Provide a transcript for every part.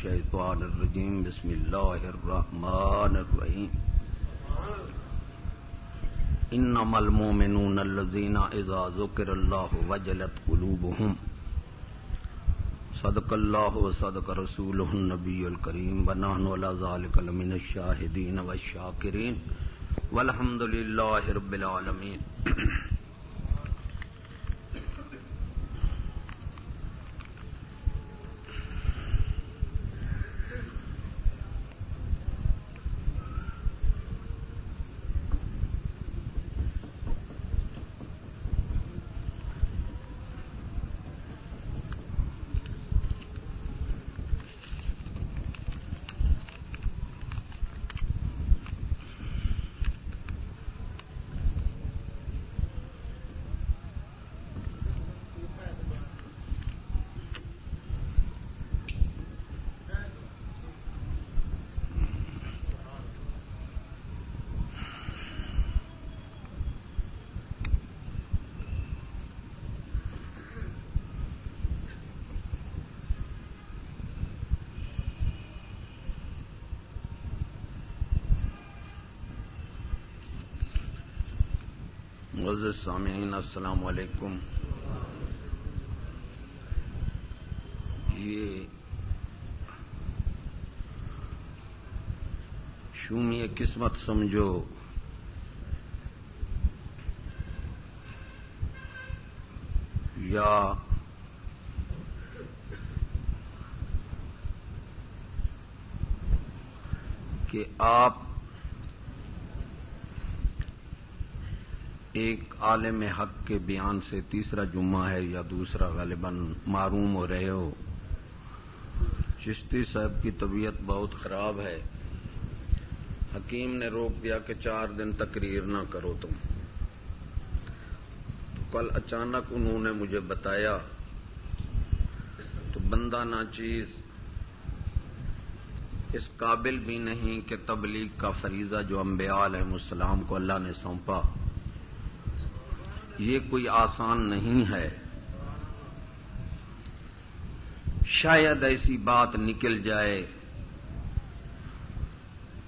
الشيطان الرجيم. بسم الله الرحمن الرحيم. إنما المؤمنون الذين إذا ذكر الله وجلت قلوبهم. صدق الله وصدق رسوله النبي الكريم. ونحن على ذلك لمن الشاهدين والشاكرين. والحمد لله رب العالمين. سامعین السلام علیکم یہ شومی قسمت سمجھو۔ یا کہ آپ ایک عالم حق کے بیان سے تیسرا جمعہ ہے یا دوسرا غالباً معروم ہو رہے ہو۔ چشتی صاحب کی طبیعت بہت خراب ہے۔ حکیم نے روک دیا کہ چار دن تقریر نہ کرو تم۔ تو کل اچانک انہوں نے مجھے بتایا تو بندہ نہ چیز۔ اس قابل بھی نہیں کہ تبلیغ کا فریضہ جو انبیاء علیہ السلام کو اللہ نے سونپا۔ یہ کوئی آسان نہیں ہے۔ شاید ایسی بات نکل جائے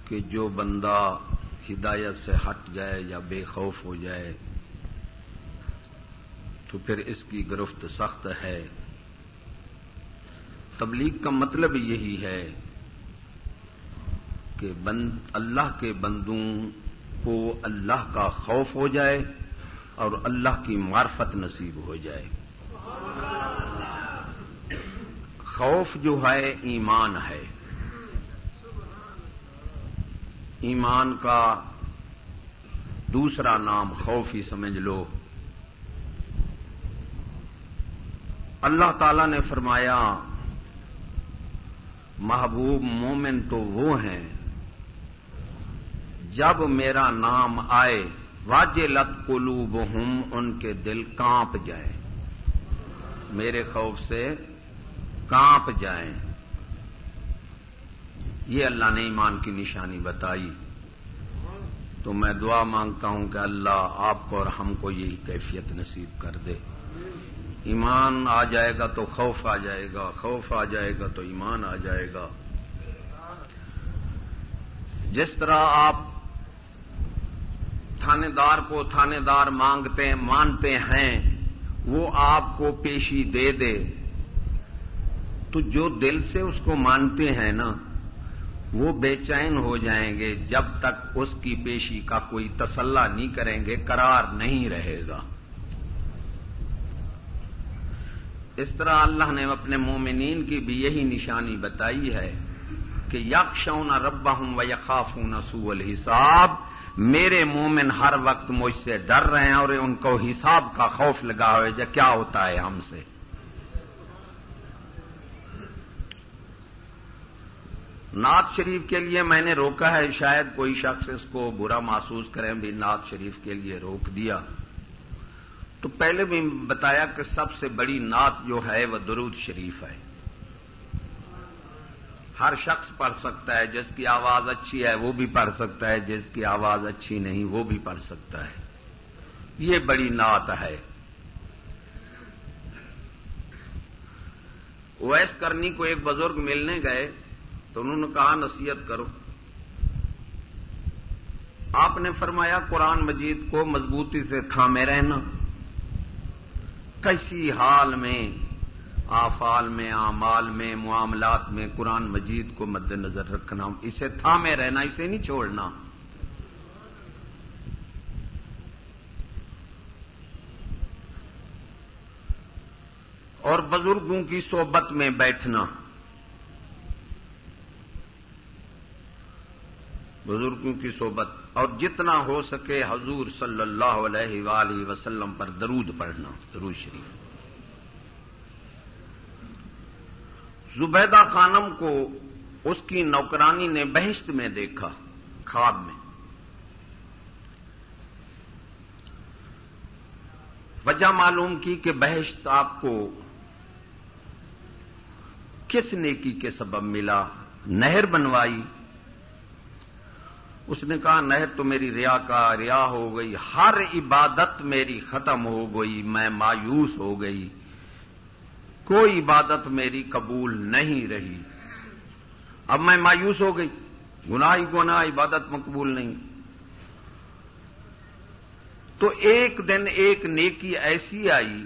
کہ جو بندہ ہدایت سے ہٹ جائے یا بے خوف ہو جائے، تو پھر اس کی گرفت سخت ہے۔ تبلیغ کا مطلب یہی ہے کہ بند، اللہ کے بندوں کو اللہ کا خوف ہو جائے۔ اور اللہ کی معرفت نصیب ہو جائے۔ خوف جو ہے، ایمان ہے۔ ایمان کا دوسرا نام خوف ہی سمجھ لو۔ اللہ تعالی نے فرمایا، محبوب مومن تو وہ ہیں، جب میرا نام آئے واجے لت ان کے دل کانپ جائیں۔ میرے خوف سے کانپ جائیں۔ یہ اللہ نے ایمان کی نشانی بتائی۔ تو میں دعا مانگتا ہوں کہ اللہ آپ کو اور ہم کو یہی کیفیت نصیب کر دے۔ ایمان آ جائے گا تو خوف آ جائے گا، خوف آ جائے گا تو ایمان آ جائے گا۔ جس طرح آپ تھانے دار کو تھانے دار مانگتے مانتے ہیں، وہ آپ کو پیشی دے دے۔ تو جو دل سے اس کو مانتے ہیں نا، وہ بے چین ہو جائیں گے۔ جب تک اس کی پیشی کا کوئی تسلح نہیں کریں گے، قرار نہیں رہے گا۔ اس طرح اللہ نے اپنے مومنین کی بھی یہی نشانی بتائی ہے کہ یکشون ربا ہوں و یقاف ہوں نسو الحساب۔ میرے مومن ہر وقت مجھ سے ڈر رہے ہیں اور ان کو حساب کا خوف لگا ہوئے جو کیا ہوتا ہے ہم سے۔ نعت شریف کے لیے میں نے روکا ہے، شاید کوئی شخص اس کو برا محسوس کریں بھی نعت شریف کے لیے روک دیا۔ تو پہلے بھی بتایا کہ سب سے بڑی نعت جو ہے وہ درود شریف ہے۔ ہر شخص پڑھ سکتا ہے، جس کی آواز اچھی ہے وہ بھی پڑھ سکتا ہے، جس کی آواز اچھی نہیں وہ بھی پڑھ سکتا ہے۔ یہ بڑی نعت ہے۔ ویس کرنی کو ایک بزرگ ملنے گئے تو انہوں نے کہا، نصیحت کرو۔ آپ نے فرمایا، قرآن مجید کو مضبوطی سے تھامے رہنا۔ کسی حال میں آفال میں، اعمال میں، معاملات میں، قرآن مجید کو مد نظر رکھنا، اسے تھامے رہنا، اسے نہیں چھوڑنا۔ اور بزرگوں کی صحبت میں بیٹھنا۔ بزرگوں کی صحبت، اور جتنا ہو سکے حضور صلی اللہ علیہ وآلہ وسلم پر درود پڑھنا، درود شریف۔ زبیدہ خانم کو اس کی نوکرانی نے بہشت میں دیکھا، خواب میں۔ وجہ معلوم کی کہ بہشت آپ کو کس نیکی کے سبب ملا، نہر بنوائی۔ اس نے کہا، نہر تو میری ریا کا ریا ہو گئی، ہر عبادت میری ختم ہو گئی، میں مایوس ہو گئی۔ کوئی عبادت میری قبول نہیں رہی۔ اب میں مایوس ہو گئی۔ گناہ ہی گناہ عبادت مقبول نہیں۔ تو ایک دن ایک نیکی ایسی آئی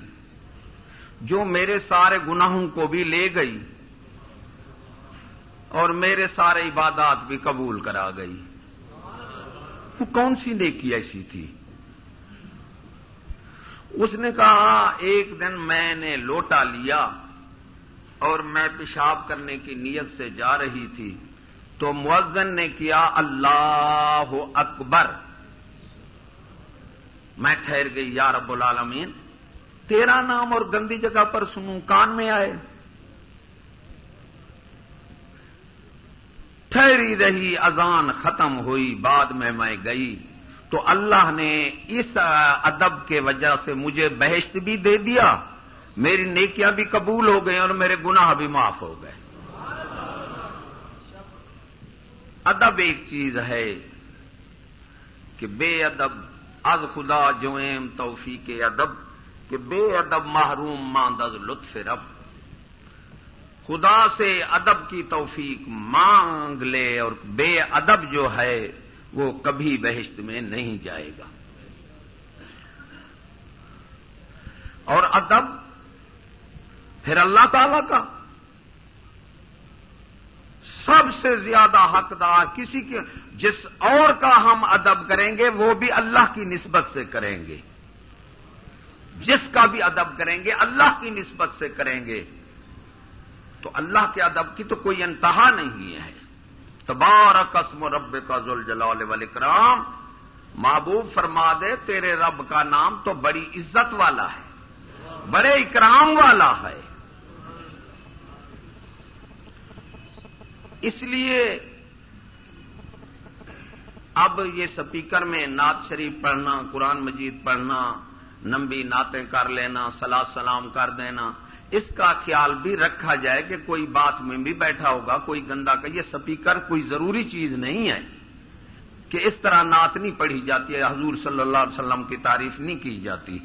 جو میرے سارے گناہوں کو بھی لے گئی اور میرے سارے عبادات بھی قبول کرا گئی۔ وہ کون سی نیکی ایسی تھی؟ اس نے کہا، ایک دن میں نے لوٹا لیا اور میں پیشاب کرنے کی نیت سے جا رہی تھی تو مؤذن نے کیا، اللہ اکبر. میں ٹھہر گئی، یا رب العالمین، تیرا نام اور گندی جگہ پر سنوں، کان میں آئے. ٹھہری رہی، اذان ختم ہوئی، بعد میں میں گئی تو اللہ نے اس ادب کے وجہ سے مجھے بہشت بھی دے دیا، میری نیکیاں بھی قبول ہو گئی اور میرے گناہ بھی معاف ہو گئے۔ ادب ایک چیز ہے کہ بے ادب، از خدا جویم توفیق ادب، کہ بے ادب محروم ماند از لطف رب۔ خدا سے ادب کی توفیق مانگ لے اور بے ادب جو ہے وہ کبھی بہشت میں نہیں جائے گا۔ اور ادب پھر اللہ تعالی کا۔ سب سے زیادہ حقدار کسی کے جس اور کا ہم ادب کریں گے، وہ بھی اللہ کی نسبت سے کریں گے۔ جس کا بھی ادب کریں گے، اللہ کی نسبت سے کریں گے۔ تو اللہ کے ادب کی تو کوئی انتہا نہیں ہے۔ تبار قسم رب کا ذل جلال والاکرام۔ محبوب فرما دے، تیرے رب کا نام تو بڑی عزت والا ہے، بڑے اکرام والا ہے۔ اس لیے اب یہ سپیکر میں نعت شریف پڑھنا، قرآن مجید پڑھنا، نمبی نعتیں کر لینا سلا سلام کر دینا اس کا خیال بھی رکھا جائے کہ کوئی بات میں بھی بیٹھا ہوگا، کوئی گندا کا، یہ سپیکر کوئی ضروری چیز نہیں ہے کہ اس طرح نعت نہیں پڑھی جاتی ہے، حضور صلی اللہ علیہ وسلم کی تعریف نہیں کی جاتی۔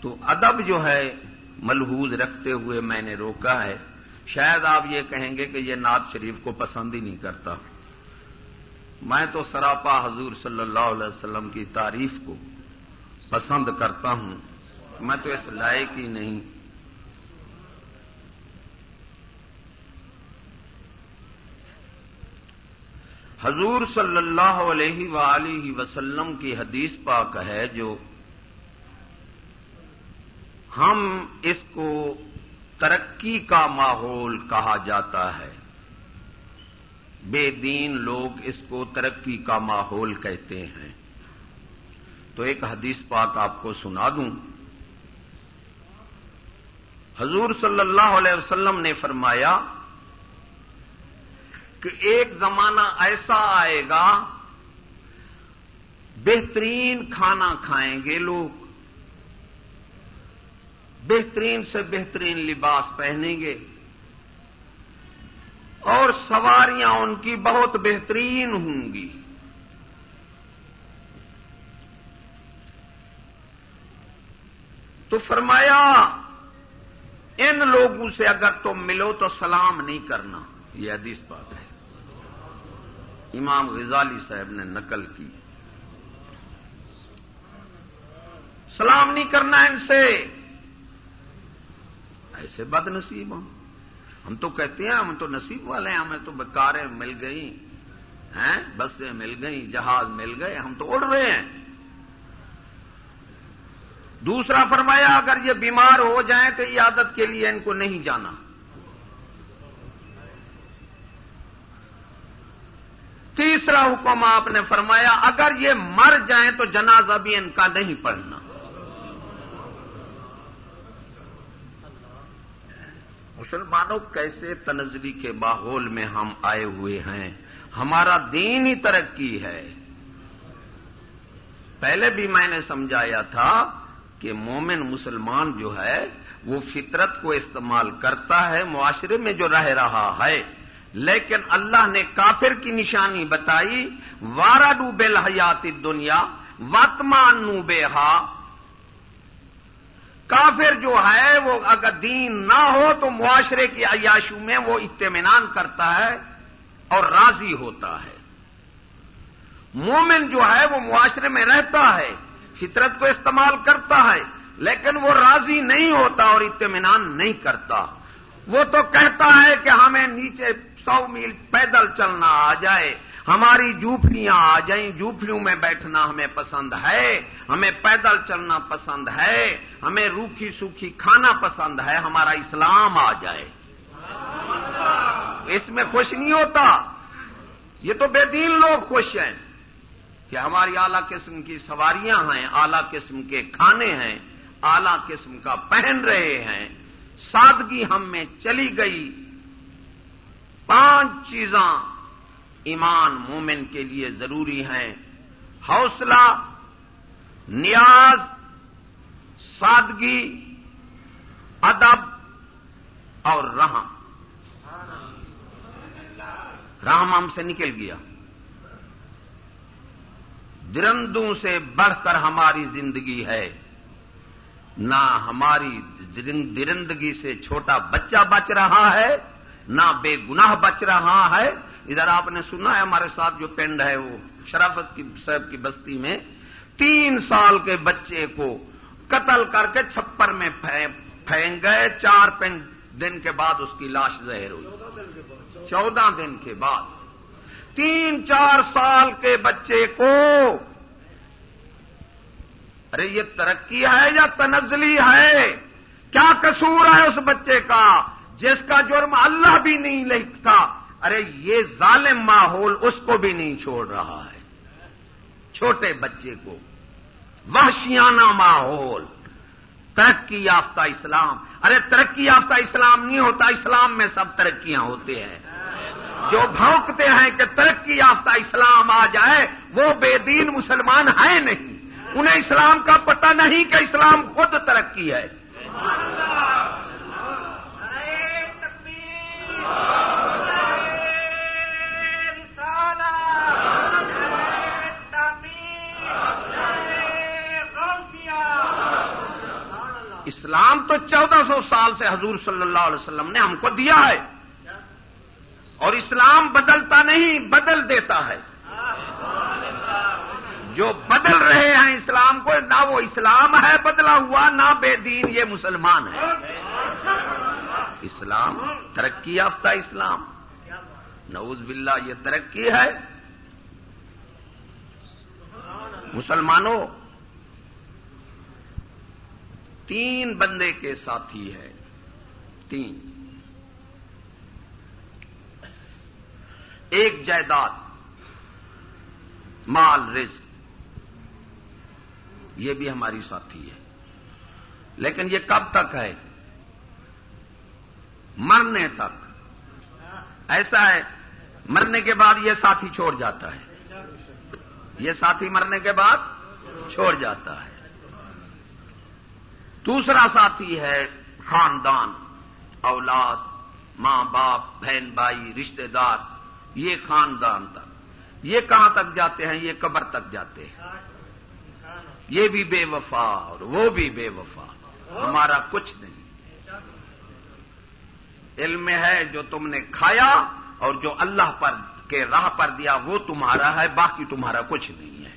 تو ادب جو ہے، ملحوظ رکھتے ہوئے میں نے روکا ہے۔ شاید آپ یہ کہیں گے کہ یہ نعت شریف کو پسند ہی نہیں کرتا۔ میں تو سراپا حضور صلی اللہ علیہ وسلم کی تعریف کو پسند کرتا ہوں، میں تو اس لائق ہی نہیں۔ حضور صلی اللہ علیہ وآلہ وسلم کی حدیث پاک ہے جو ہم اس کو ترقی کا ماحول کہا جاتا ہے۔ بے دین لوگ اس کو ترقی کا ماحول کہتے ہیں۔ تو ایک حدیث پاک آپ کو سنا دوں۔ حضور صلی اللہ علیہ وسلم نے فرمایا کہ ایک زمانہ ایسا آئے گا، بہترین کھانا کھائیں گے لوگ۔ بہترین سے بہترین لباس پہنیں گے۔ اور سواریاں ان کی بہت بہترین ہوں گی۔ تو فرمایا، ان لوگوں سے اگر تم ملو تو سلام نہیں کرنا۔ یہ حدیث بات ہے۔ امام غزالی صاحب نے نقل کی۔ سلام نہیں کرنا ان سے۔ ایسے بد نصیب ہم۔ ہم تو کہتے ہیں، ہم تو نصیب والے ہیں، ہمیں تو بکاریں مل گئی ہیں؟ بسیں مل گئی جہاز مل گئے، ہم تو اڑ رہے ہیں۔ دوسرا فرمایا، اگر یہ بیمار ہو جائیں تو عادت کے لیے ان کو نہیں جانا۔ تیسرا حکم آپ نے فرمایا، اگر یہ مر جائیں تو جنازہ بھی ان کا نہیں پڑھنا۔ مسلمانوں، کیسے تنزلی کے ماحول میں ہم آئے ہوئے ہیں؟ ہمارا دین ہی ترقی ہے۔ پہلے بھی میں نے سمجھایا تھا کہ مومن مسلمان جو ہے، وہ فطرت کو استعمال کرتا ہے معاشرے میں جو رہ رہا ہے۔ لیکن اللہ نے کافر کی نشانی بتائی وارا ڈوبے حیاتی دنیا وتمان بے ہا کافر جو ہے، وہ اگر دین نہ ہو تو معاشرے کی عیاشو میں وہ اطمینان کرتا ہے اور راضی ہوتا ہے۔ مومن جو ہے، وہ معاشرے میں رہتا ہے۔ فطرت کو استعمال کرتا ہے، لیکن وہ راضی نہیں ہوتا اور اطمینان نہیں کرتا۔ وہ تو کہتا ہے کہ ہمیں نیچے سو میل پیدل چلنا آ جائے، ہماری جھوپڑیاں آ جائیں، جھوپڑیوں میں بیٹھنا ہمیں پسند ہے، ہمیں پیدل چلنا پسند ہے، ہمیں روکھی سوکھی کھانا پسند ہے، ہمارا اسلام آ جائے۔ اس میں خوش نہیں ہوتا۔ یہ تو بے دین لوگ خوش ہیں۔ کہ ہماری اعلی قسم کی سواریاں ہیں، اعلی قسم کے کھانے ہیں، اعلی قسم کا پہن رہے ہیں۔ سادگی ہم میں چلی گئی۔ پانچ چیزاں ایمان مومن کے لیے ضروری ہیں۔ حوصلہ، نیاز، سادگی، ادب اور رحم۔ رحم ہم سے نکل گیا۔ درندوں سے بڑھ کر ہماری زندگی ہے۔ نہ ہماری درندگی سے چھوٹا بچہ بچ رہا ہے، نہ بے گناہ بچ رہا ہے۔ ادھر آپ نے سنا ہے ہمارے ساتھ جو پینڈ ہے وہ شرافت کی صاحب کی بستی میں، تین سال کے بچے کو قتل کر کے چھپر میں پھینک گئے۔ چار پین دن کے بعد اس کی لاش زہر ہوئی۔ چودہ دن کے بعد۔ تین چار سال کے بچے کو ارے یہ ترقی ہے یا تنزلی ہے؟ کیا قصور ہے اس بچے کا جس کا جرم اللہ بھی نہیں لکھتا؟ ارے یہ ظالم ماحول اس کو بھی نہیں چھوڑ رہا ہے۔ چھوٹے بچے کو۔ وحشیانہ ماحول۔ ترقی یافتہ اسلام۔ ارے ترقی یافتہ اسلام نہیں ہوتا، اسلام میں سب ترقیاں ہوتے ہیں۔ جو بھونکتے ہیں کہ ترقی یافتہ اسلام آ جائے، وہ بے دین مسلمان ہیں نہیں۔ انہیں اسلام کا پتہ نہیں کہ اسلام خود ترقی ہے۔ اسلام تو چودہ سو سال سے حضور صلی اللہ علیہ وسلم نے ہم کو دیا ہے۔ اور اسلام بدلتا نہیں، بدل دیتا ہے۔ جو بدل رہے ہیں اسلام کو، نہ وہ اسلام ہے بدلا ہوا، نہ بے دین، یہ مسلمان ہے۔ اسلام، ترقی یافتہ اسلام۔ نعوذ باللہ، یہ ترقی ہے۔ مسلمانوں، تین بندے کے ساتھی ہے تین۔ ایک جائیداد، مال، رزق۔ یہ بھی ہماری ساتھی ہے۔ لیکن یہ کب تک ہے؟ مرنے تک۔ ایسا ہے، مرنے کے بعد یہ ساتھی چھوڑ جاتا ہے۔ یہ ساتھی مرنے کے بعد چھوڑ جاتا ہے۔ دوسرا ساتھی ہے خاندان، اولاد، ماں باپ، بہن، بھائی، رشتہ دار۔ یہ خاندان تک۔ یہ کہاں تک جاتے ہیں؟ یہ قبر تک جاتے ہیں۔ یہ بھی بے وفا اور وہ بھی بے وفا۔ ہمارا کچھ نہیں۔ علم ہے جو تم نے کھایا اور جو اللہ پر کے راہ پر دیا، وہ تمہارا ہے، باقی تمہارا کچھ نہیں ہے۔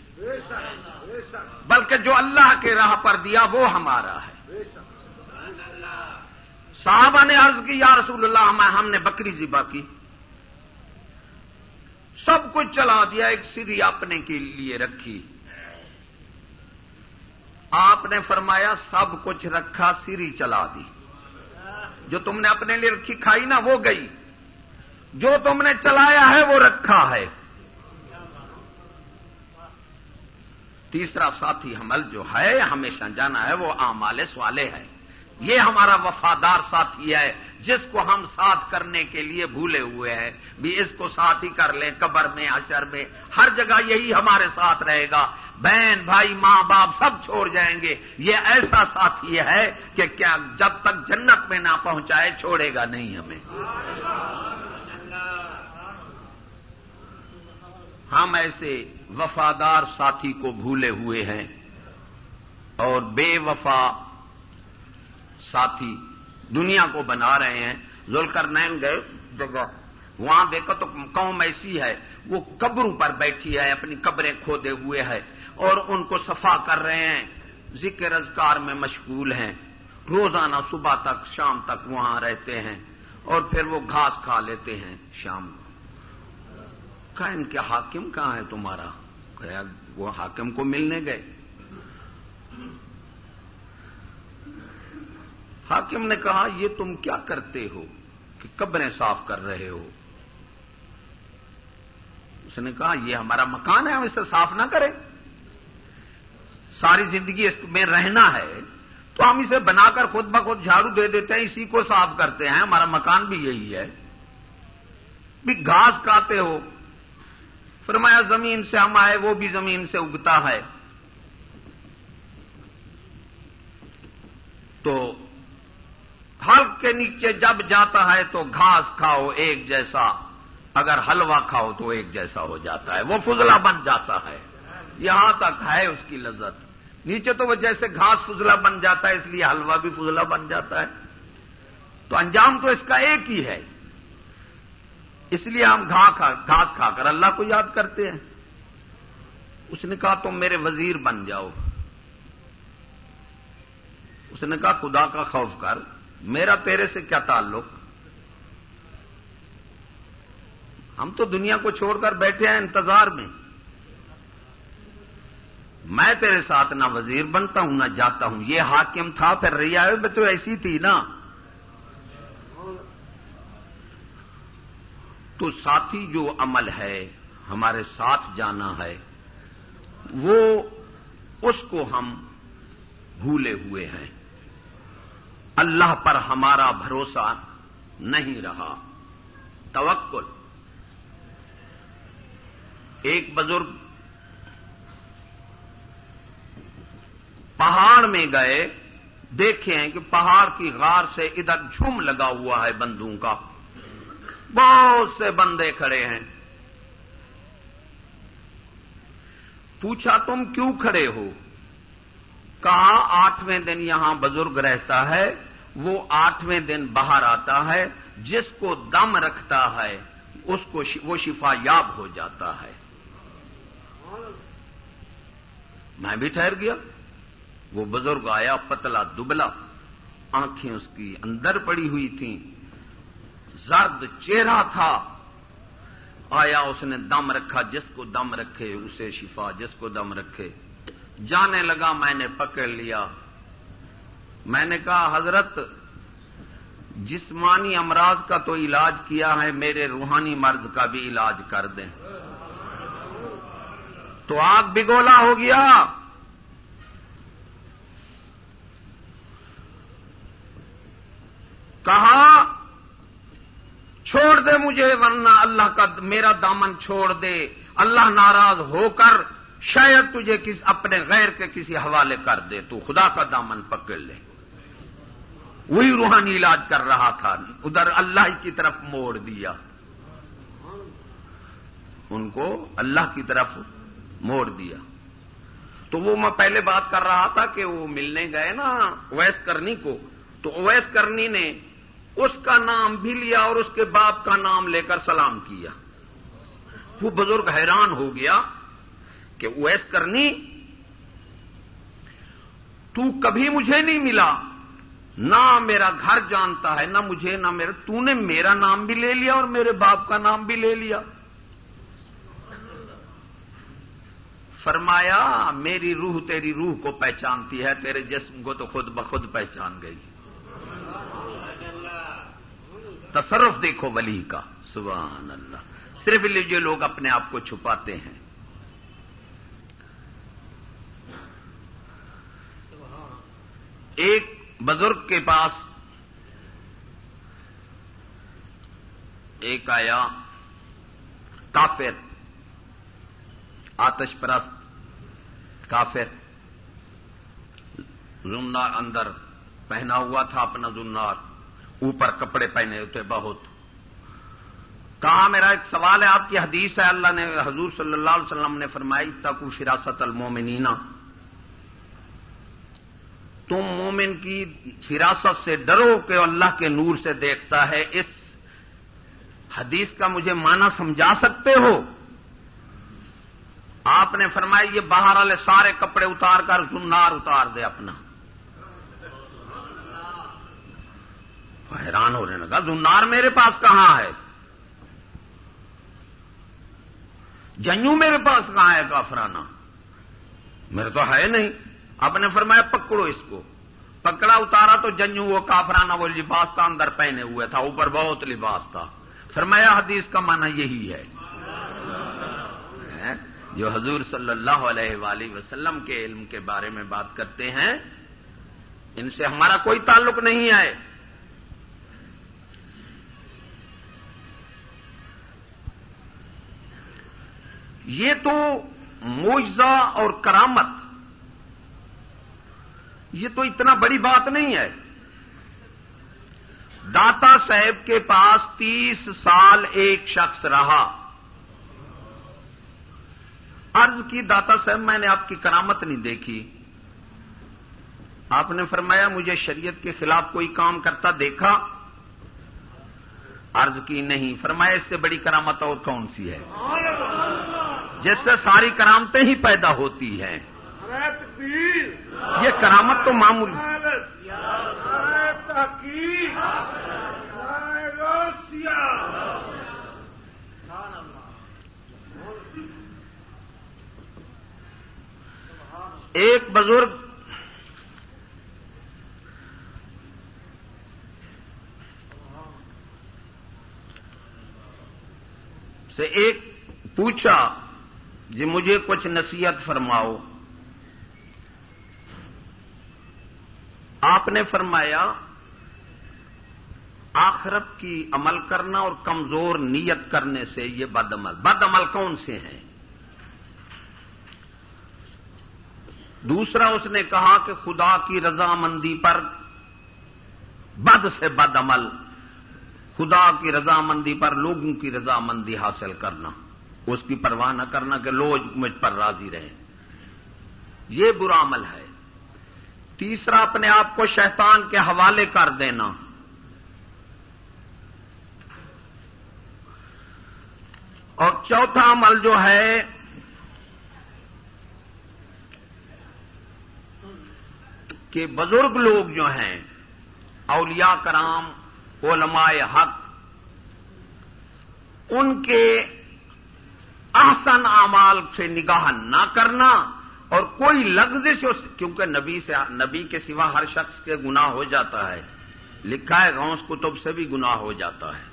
بلکہ جو اللہ کے راہ پر دیا، وہ ہمارا ہے۔ صحابہ نے عرض کی، یا رسول اللہ، ہم نے بکری ذبح کی۔ سب کچھ چلا دیا، ایک سیری اپنے کے لیے رکھی۔ آپ نے فرمایا، سب کچھ رکھا سیری چلا دی۔ جو تم نے اپنے لیے رکھی، کھائی نا وہ گئی۔ جو تم نے چلایا ہے، وہ رکھا ہے۔ تیسرا ساتھی، حمل جو ہے، ہمیشہ جانا ہے، وہ آمال سوالے ہے۔ یہ ہمارا وفادار ساتھی ہے، جس کو ہم ساتھ کرنے کے لیے بھولے ہوئے ہیں۔ بھی اس کو ساتھ ہی کر لیں، قبر میں اشر میں۔ ہر جگہ یہی ہمارے ساتھ رہے گا۔ بہن، بھائی، ماں، باپ سب چھوڑ جائیں گے۔ یہ ایسا ساتھی ہے کہ کیا جب تک جنت میں نہ پہنچائے، چھوڑے گا نہیں ہمیں۔ ہم ایسے وفادار ساتھی کو بھولے ہوئے ہیں اور بے وفا ساتھی دنیا کو بنا رہے ہیں۔ زول کر نین گئے جگہ۔ وہاں دیکھو تو قوم ایسی ہے۔ وہ قبروں پر بیٹھی ہے، اپنی قبریں کھودے ہوئے ہے اور ان کو صفا کر رہے ہیں۔ ذکر ازکار میں مشغول ہیں۔ روزانہ صبح تک، شام تک وہاں رہتے ہیں اور پھر وہ گھاس کھا لیتے ہیں شام کو۔ کہا ان کے حاکم کہاں ہے تمہارا؟ وہ حاکم کو ملنے گئے۔ حاکم نے کہا، یہ تم کیا کرتے ہو کہ قبریں صاف کر رہے ہو؟ اس نے کہا، یہ ہمارا مکان ہے، ہم اسے صاف نہ کریں۔ ساری زندگی اس میں رہنا ہے، تو ہم اسے بنا کر خود بخود جھاڑو دے دیتے ہیں، اسی کو صاف کرتے ہیں۔ ہمارا مکان بھی یہی ہے۔ بھی گھاس کھاتے ہو۔ فرمایا، زمین سے ہم آئے، وہ بھی زمین سے اگتا ہے۔ تو ہل کے نیچے جب جاتا ہے تو گھاس کھاؤ ایک جیسا، اگر حلوا کھاؤ تو ایک جیسا ہو جاتا ہے، وہ فضلہ بن جاتا ہے۔ یہاں تک ہے اس کی لذت۔ نیچے تو وہ جیسے گھاس فضلہ بن جاتا ہے، اس لیے حلوا بھی فضلہ بن جاتا ہے۔ تو انجام تو اس کا ایک ہی ہے۔ اس لیے ہم گھاس کھا کر اللہ کو یاد کرتے ہیں۔ اس نے کہا، تم میرے وزیر بن جاؤ۔ اس نے کہا، خدا کا خوف کر۔ میرا تیرے سے کیا تعلق؟ ہم تو دنیا کو چھوڑ کر بیٹھے ہیں انتظار میں۔ میں تیرے ساتھ نہ وزیر بنتا ہوں، نہ جاتا ہوں۔ یہ حاکم تھا، پھر ریا میں تو ایسی تھی نا۔ تو ساتھی جو عمل ہے، ہمارے ساتھ جانا ہے، وہ اس کو ہم بھولے ہوئے ہیں۔ اللہ پر ہمارا بھروسہ نہیں رہا۔ توکل۔ ایک بزرگ پہاڑ میں گئے دیکھیں کہ پہاڑ کی غار سے ادھر جھوم لگا ہوا ہے بندوں کا۔ بہت سے بندے کھڑے ہیں۔ پوچھا تم کیوں کھڑے ہو؟ کہا آٹھویں دن یہاں بزرگ رہتا ہے، وہ آٹھویں دن باہر آتا ہے، جس کو دم رکھتا ہے، اس کو وہ شفا یاب ہو جاتا ہے۔ میں بھی ٹھہر گیا۔ وہ بزرگ آیا، پتلا دبلا، آنکھیں اس کی اندر پڑی ہوئی تھیں۔ زرد چہرہ تھا۔ آیا، اس نے دم رکھا، جس کو دم رکھے، اسے شفا، جس کو دم رکھے۔ جانے لگا، میں نے پکڑ لیا۔ میں نے کہا، حضرت، جسمانی امراض کا تو علاج کیا ہے، میرے روحانی مرض کا بھی علاج کر دیں۔ تو آگ بگولا ہو گیا۔ کہا، چھوڑ دے مجھے، ورنہ اللہ کا، میرا دامن چھوڑ دے۔ اللہ ناراض ہو کر شاید تجھے کس اپنے غیر کے کسی حوالے کر دے، تو خدا کا دامن پکڑ لے۔ وہی روحانی علاج کر رہا تھا۔ ادھر اللہ کی طرف موڑ دیا۔ ان کو اللہ کی طرف موڑ دیا۔ تو وہ میں پہلے بات کر رہا تھا کہ وہ ملنے گئے نا اویس کرنی کو۔ تو اویس کرنی نے اس کا نام بھی لیا اور اس کے باپ کا نام لے کر سلام کیا۔ وہ بزرگ حیران ہو گیا۔ کہ ویس کرنی، تو کبھی مجھے نہیں ملا۔ نہ میرا گھر جانتا ہے، نہ مجھے، نہ میرا۔ تو نے میرا نام بھی لے لیا اور میرے باپ کا نام بھی لے لیا۔ فرمایا، میری روح تیری روح کو پہچانتی ہے، تیرے جسم کو تو خود بخود پہچان گئی۔ تصرف دیکھو ولی کا۔ سبحان اللہ۔ صرف لیجیے لوگ اپنے آپ کو چھپاتے ہیں۔ ایک بزرگ کے پاس ایک آیا، کافر، آتش پرست، کافر۔ زنار اندر پہنا ہوا تھا اپنا زنار، اوپر کپڑے پہنے ہوتے بہت۔ کہا میرا ایک سوال ہے، آپ کی حدیث ہے، اللہ نے، حضور صلی اللہ علیہ وسلم نے فرمائی تک فراست المومنینا تم مومن کی فراست سے ڈرو کہ اللہ کے نور سے دیکھتا ہے، اس حدیث کا مجھے معنی سمجھا سکتے ہو؟ آپ نے فرمایا، یہ باہر والے سارے کپڑے اتار کر زنار اتار دے اپنا۔ حیران ہونے لگا، زنار میرے پاس کہاں ہے؟ جنو میرے پاس کہاں ہے کافرانہ؟ میرے تو ہے نہیں۔ آپ نے فرمایا پکڑو اس کو۔ پکڑا، اتارا تو جنو وہ کافرانہ وہ لباس تھا، اندر پہنے ہوئے تھا، اوپر بہت لباس تھا۔ فرمایا حدیث کا معنی یہی ہے۔ جو حضور صلی اللہ علیہ وآلہ وسلم کے علم کے بارے میں بات کرتے ہیں، ان سے ہمارا کوئی تعلق نہیں ہے۔ یہ تو موجزہ اور کرامت یہ تو اتنا بڑی بات نہیں ہے۔ داتا صاحب کے پاس تیس سال ایک شخص رہا۔ عرض کی داتا صاحب، میں نے آپ کی کرامت نہیں دیکھی۔ آپ نے فرمایا، مجھے شریعت کے خلاف کوئی کام کرتا دیکھا۔ عرض کی نہیں۔ فرمایا، اس سے بڑی کرامت اور کون سی ہے؟ جس سے ساری کرامتیں ہی پیدا ہوتی ہیں۔ یہ کرامت تو معمولی۔ ایک بزرگ سے ایک پوچھا جی مجھے کچھ نصیحت فرماؤ۔ آپ نے فرمایا، آخرت کی عمل کرنا اور کمزور نیت کرنے سے یہ بد عمل بد عمل کون سے ہیں؟ دوسرا اس نے کہا کہ خدا کی رضامندی پر بد سے بد عمل خدا کی رضامندی پر لوگوں کی رضامندی حاصل کرنا۔ اس کی پرواہ نہ کرنا کہ لوگ مجھ پر راضی رہے یہ برا عمل ہے۔ تیسرا اپنے آپ کو شیطان کے حوالے کر دینا۔ اور چوتھا عمل جو ہے، کہ بزرگ لوگ جو ہیں، اولیاء کرام، علماء حق، ان کے احسن اعمال سے نگاہ نہ کرنا۔ اور کوئی لفظ کیونکہ نبی سے نبی کے سوا ہر شخص کے گناہ ہو جاتا ہے۔ لکھا ہے غوث کتب سے بھی گناہ ہو جاتا ہے۔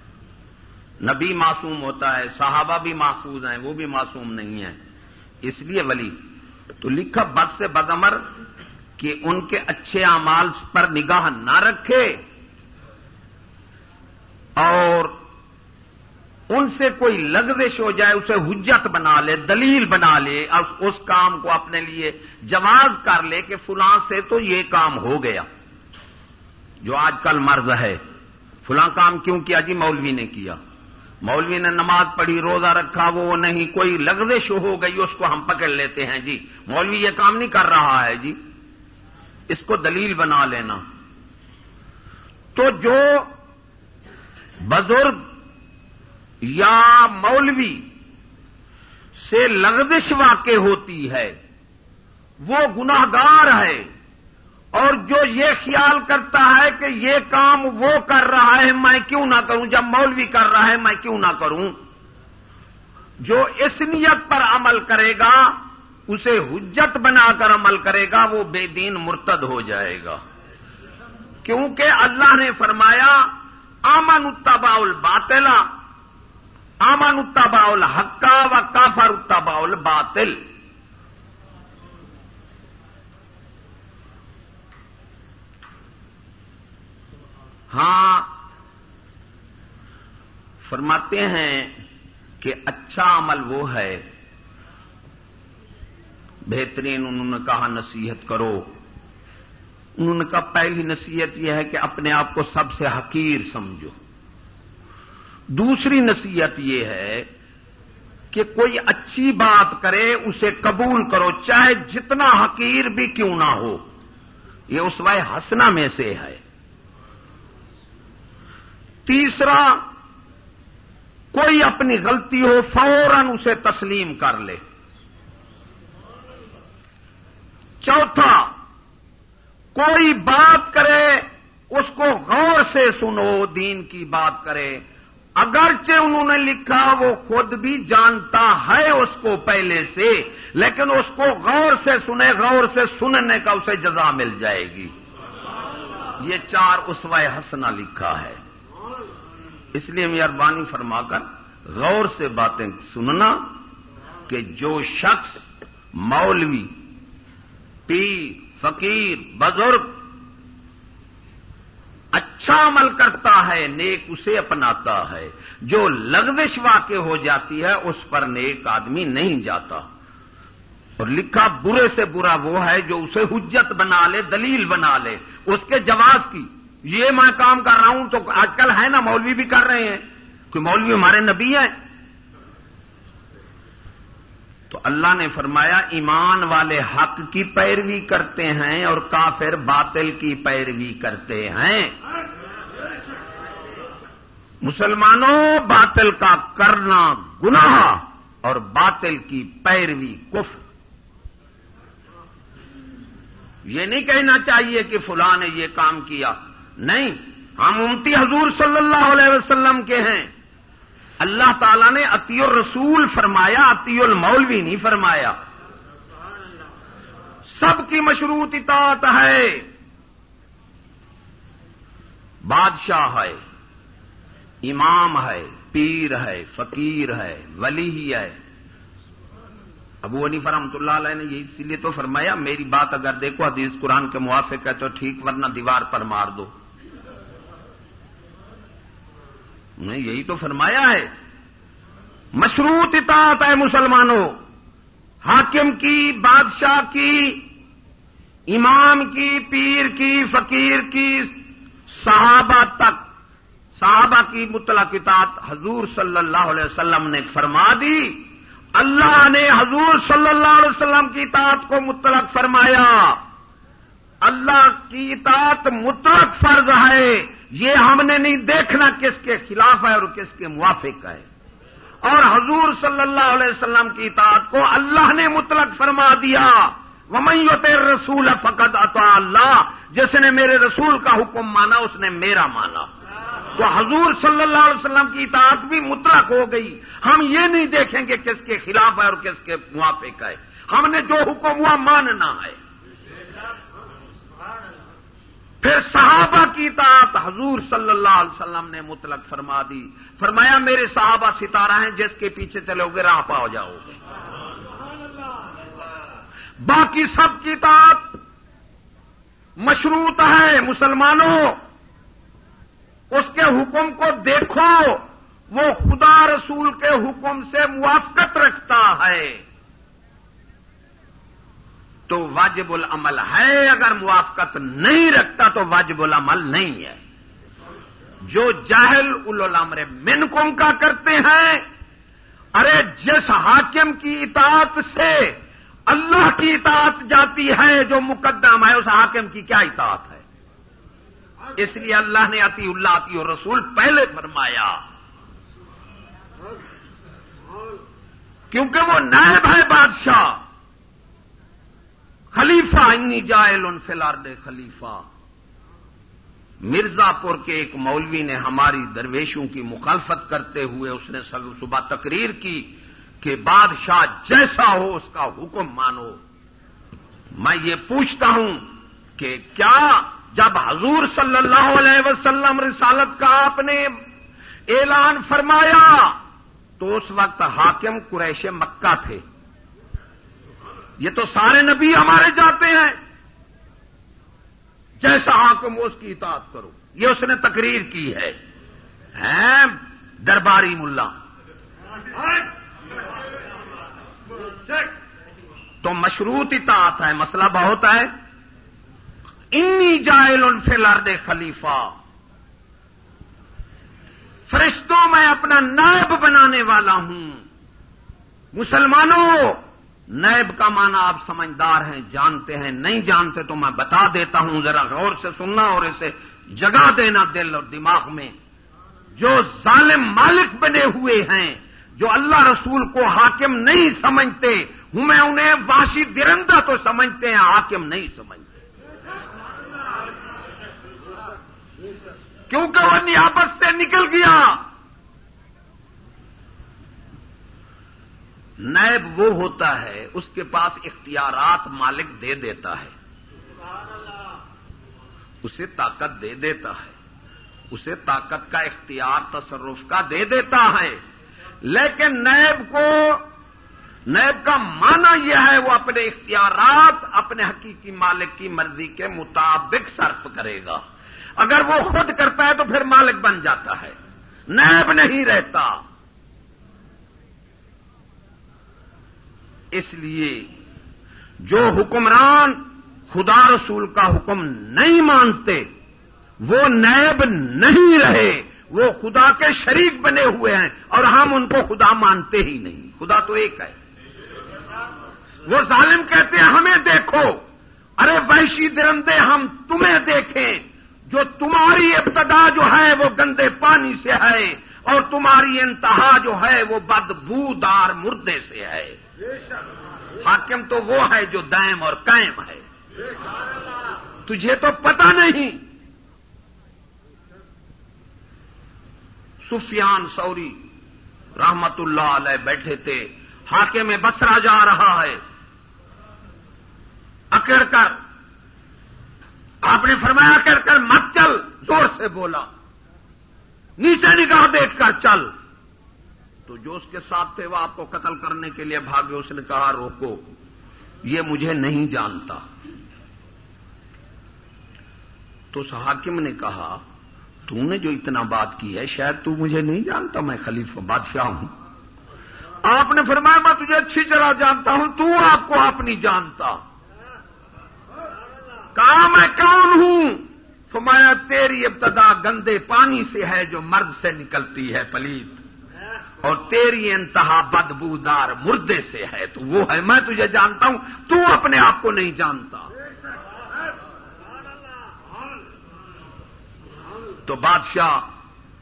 نبی معصوم ہوتا ہے، صحابہ بھی محفوظ ہیں، وہ بھی معصوم نہیں ہیں۔ اس لیے ولی، تو لکھا بد سے بدمر کہ ان کے اچھے اعمال پر نگاہ نہ رکھے۔ اور ان سے کوئی لگزش ہو جائے، اسے حجت بنا لے، دلیل بنا لے، اس کام کو اپنے لیے جواز کر لے کہ فلاں سے تو یہ کام ہو گیا۔ جو آج کل مرض ہے۔ فلاں کام کیوں کیا جی؟ مولوی نے کیا۔ مولوی نے نماز پڑھی، روزہ رکھا، وہ نہیں، کوئی لگزش ہو گئی، اس کو ہم پکڑ لیتے ہیں جی۔ مولوی یہ کام نہیں کر رہا ہے جی۔ اس کو دلیل بنا لینا۔ تو جو بزرگ یا مولوی سے لغزش واقع ہوتی ہے، وہ گناہگار ہے اور جو یہ خیال کرتا ہے کہ یہ کام وہ کر رہا ہے، میں کیوں نہ کروں، جب مولوی کر رہا ہے، میں کیوں نہ کروں؟ جو اس نیت پر عمل کرے گا، اسے حجت بنا کر عمل کرے گا، وہ بے دین مرتد ہو جائے گا۔ کیونکہ اللہ نے فرمایا آمن اتبا الباطلا آمن اتبا الحقا و کافر اتبا الباطل ہاں فرماتے ہیں کہ اچھا عمل وہ ہے، بہترین انہوں نے کہا نصیحت کرو۔ انہوں نے کہا پہلی نصیحت یہ ہے کہ اپنے آپ کو سب سے حقیر سمجھو۔ دوسری نصیحت یہ ہے کہ کوئی اچھی بات کرے، اسے قبول کرو، چاہے جتنا حقیر بھی کیوں نہ ہو۔ یہ اس وائے ہسنا میں سے ہے۔ تیسرا، کوئی اپنی غلطی ہو، فوراً اسے تسلیم کر لے۔ چوتھا، کوئی بات کرے، اس کو غور سے سنو، دین کی بات کرے۔ اگرچہ انہوں نے لکھا وہ خود بھی جانتا ہے اس کو پہلے سے، لیکن اس کو غور سے سنے، غور سے سننے کا اسے جزا مل جائے گی۔ یہ چار اسوائے ہسنا لکھا ہے۔ اس لیے مہربانی فرما کر غور سے باتیں سننا کہ جو شخص مولوی، پیر، فقیر، بزرگ اچھا عمل کرتا ہے، نیک اسے اپناتا ہے۔ جو لغوش واقع ہو جاتی ہے، اس پر نیک آدمی نہیں جاتا۔ اور لکھا، برے سے برا وہ ہے جو اسے حجت بنا لے، دلیل بنا لے۔ اس کے جواز کی۔ یہ میں کام کر رہا ہوں تو آج کل ہے نا، مولوی بھی کر رہے ہیں۔ کہ مولوی ہمارے نبی ہیں تو اللہ نے فرمایا، ایمان والے حق کی پیروی کرتے ہیں اور کافر باطل کی پیروی کرتے ہیں۔ مسلمانوں، باطل کا کرنا گناہ اور باطل کی پیروی کفر۔ یہ نہیں کہنا چاہیے کہ فلاں نے یہ کام کیا۔ نہیں، ہم امتی حضور صلی اللہ علیہ وسلم کے ہیں۔ اللہ تعالیٰ نے عطی الرسول فرمایا، عطی المولوی نہیں فرمایا۔ سب کی مشروط اطاعت ہے۔ بادشاہ ہے، امام ہے، پیر ہے، فقیر ہے، ولی ہی ہے۔ ابو عنی فرحمت اللہ علیہ نے یہ اسی لیے تو فرمایا، میری بات اگر دیکھو حدیث قرآن کے موافق ہے تو ٹھیک، ورنہ دیوار پر مار دو۔ نے یہی تو فرمایا ہے۔ مشروط اطاعت ہے مسلمانوں، حاکم کی، بادشاہ کی، امام کی، پیر کی، فقیر کی، صحابہ تک۔ صحابہ کی مطلق اطاعت حضور صلی اللہ علیہ وسلم نے فرما دی۔ اللہ نے حضور صلی اللہ علیہ وسلم کی اطاعت کو مطلق فرمایا۔ اللہ کی اطاعت مطلق فرض ہے۔ یہ ہم نے نہیں دیکھنا کس کے خلاف ہے اور کس کے موافق ہے۔ اور حضور صلی اللہ علیہ وسلم کی اطاعت کو اللہ نے مطلق فرما دیا۔ ومت رسول فقط اطا اللہ۔ جس نے میرے رسول کا حکم مانا، اس نے میرا مانا۔ تو حضور صلی اللہ علیہ وسلم کی اطاعت بھی مطلق ہو گئی۔ ہم یہ نہیں دیکھیں گے کس کے خلاف ہے اور کس کے موافق ہے۔ ہم نے جو حکم ہوا ماننا ہے۔ پھر صحابہ کی اطاعت حضور صلی اللہ علیہ وسلم نے مطلق فرما دی۔ فرمایا، میرے صحابہ ستارہ ہیں، جس کے پیچھے چلو گے، راہ پا جاؤ گے۔ باقی سب کی اطاعت مشروط ہے، مسلمانوں، اس کے حکم کو دیکھو، وہ خدا رسول کے حکم سے موافقت رکھتا ہے۔ تو واجب العمل ہے، اگر موافقت نہیں رکھتا تو واجب العمل نہیں ہے۔ جو جاہل الامر من کم کا کرتے ہیں، ارے جس حاکم کی اطاعت سے اللہ کی اطاعت جاتی ہے، جو مقدم ہے، اس حاکم کی کیا اطاعت ہے؟ اس لیے اللہ نے عطی اللہ، عطی اور رسول پہلے فرمایا۔ کیونکہ وہ نائب ہے بادشاہ۔ خلیفہ انی جائل ان فلارڈ خلیفہ۔ مرزا پور کے ایک مولوی نے ہماری درویشوں کی مخالفت کرتے ہوئے اس نے صبح تقریر کی کہ بادشاہ جیسا ہو اس کا حکم مانو۔ میں یہ پوچھتا ہوں کہ کیا جب حضور صلی اللہ علیہ وسلم رسالت کا آپ نے اعلان فرمایا تو اس وقت حاکم قریش مکہ تھے؟ یہ تو سارے نبی ہمارے جاتے ہیں۔ جیسا حاکم اس کی اطاعت کرو۔ یہ اس نے تقریر کی ہے۔ درباری ملا۔ تو مشروط اطاعت ہے، مسئلہ بہت ہے۔ انی جائل ان فلرد خلیفہ۔ فرشتوں میں اپنا نائب بنانے والا ہوں۔ مسلمانوں نیب کا معنی آپ سمجھدار ہیں، جانتے ہیں، نہیں جانتے تو میں بتا دیتا ہوں، ذرا غور سے سننا اور اسے جگہ دینا دل اور دماغ میں۔ جو ظالم مالک بنے ہوئے ہیں، جو اللہ رسول کو حاکم نہیں سمجھتے، ہوں میں انہیں واشی درندہ تو سمجھتے ہیں، حاکم نہیں سمجھتے۔ کیونکہ وہ نیابت سے نکل گیا۔ نیب وہ ہوتا ہے، اس کے پاس اختیارات مالک دے دیتا ہے۔ اسے طاقت دے دیتا ہے۔ اسے طاقت کا اختیار، تصرف کا دے دیتا ہے۔ لیکن نیب کو نیب کا معنی یہ ہے، وہ اپنے اختیارات، اپنے حقیقی مالک کی مرضی کے مطابق صرف کرے گا۔ اگر وہ خود کرتا ہے تو پھر مالک بن جاتا ہے۔ نیب نہیں رہتا۔ اس لیے جو حکمران خدا رسول کا حکم نہیں مانتے، وہ نیب نہیں رہے، وہ خدا کے شریک بنے ہوئے ہیں اور ہم ان کو خدا مانتے ہی نہیں۔ خدا تو ایک ہے۔ وہ ظالم کہتے ہیں، ہمیں دیکھو۔ ارے ویشی درندے، ہم تمہیں دیکھیں۔ جو تمہاری ابتدا جو ہے، وہ گندے پانی سے ہے اور تمہاری انتہا جو ہے، وہ بدبودار مردے سے ہے۔ حاکم تو وہ ہے جو دائم اور قائم ہے۔ تجھے تو پتا نہیں۔ سفیان سوری رحمت اللہ علیہ بیٹھے تھے۔ حاکم میں بسرا جا رہا ہے۔ اکڑ کر۔ آپ نے فرمایا، اکڑ کر مت چل۔ زور سے بولا۔ نیچے نگاہ دیکھ کر چل۔ تو جو اس کے ساتھ تھے وہ آپ کو قتل کرنے کے لیے بھاگے، اس نے کہا روکو، یہ مجھے نہیں جانتا۔ تو اس حاکم نے کہا، تو نے جو اتنا بات کی ہے، شاید تو مجھے نہیں جانتا، میں خلیف بادشاہ ہوں۔ آپ نے فرمایا، میں تجھے اچھی طرح جانتا ہوں، تو آپ کو آپ نہیں جانتا۔ کہا، میں کون ہوں؟ فرمایا، تیری ابتدا گندے پانی سے ہے، جو مرد سے نکلتی ہے، پلیت۔ اور تیری انتہا بدبودار مردے سے ہے تو وہ ہے میں تجھے جانتا ہوں، تو اپنے آپ کو نہیں جانتا۔ تو بادشاہ،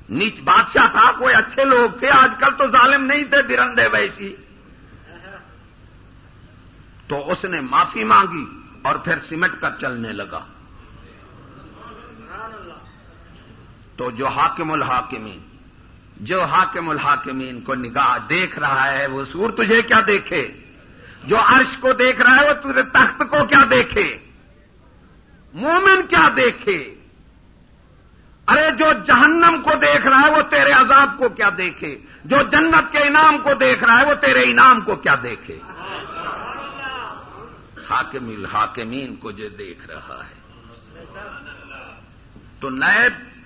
نیچ بادشاہ تھا، کوئی اچھے لوگ تھے، آج کل تو ظالم نہیں تھے برندے ویسی۔ تو اس نے معافی مانگی اور پھر سمٹ کر چلنے لگا۔ تو جو حاکم الحاکمین جو حاکم الحاکمین کو نگاہ دیکھ رہا ہے، وہ سور تجھے کیا دیکھے؟ جو عرش کو دیکھ رہا ہے، وہ تجھے تخت کو کیا دیکھے؟ مومن کیا دیکھے؟ ارے، جو جہنم کو دیکھ رہا ہے، وہ تیرے عذاب کو کیا دیکھے؟ جو جنت کے انعام کو دیکھ رہا ہے، وہ تیرے انعام کو کیا دیکھے؟ حاکم الحاکمین کو جو دیکھ رہا ہے۔ تو نیب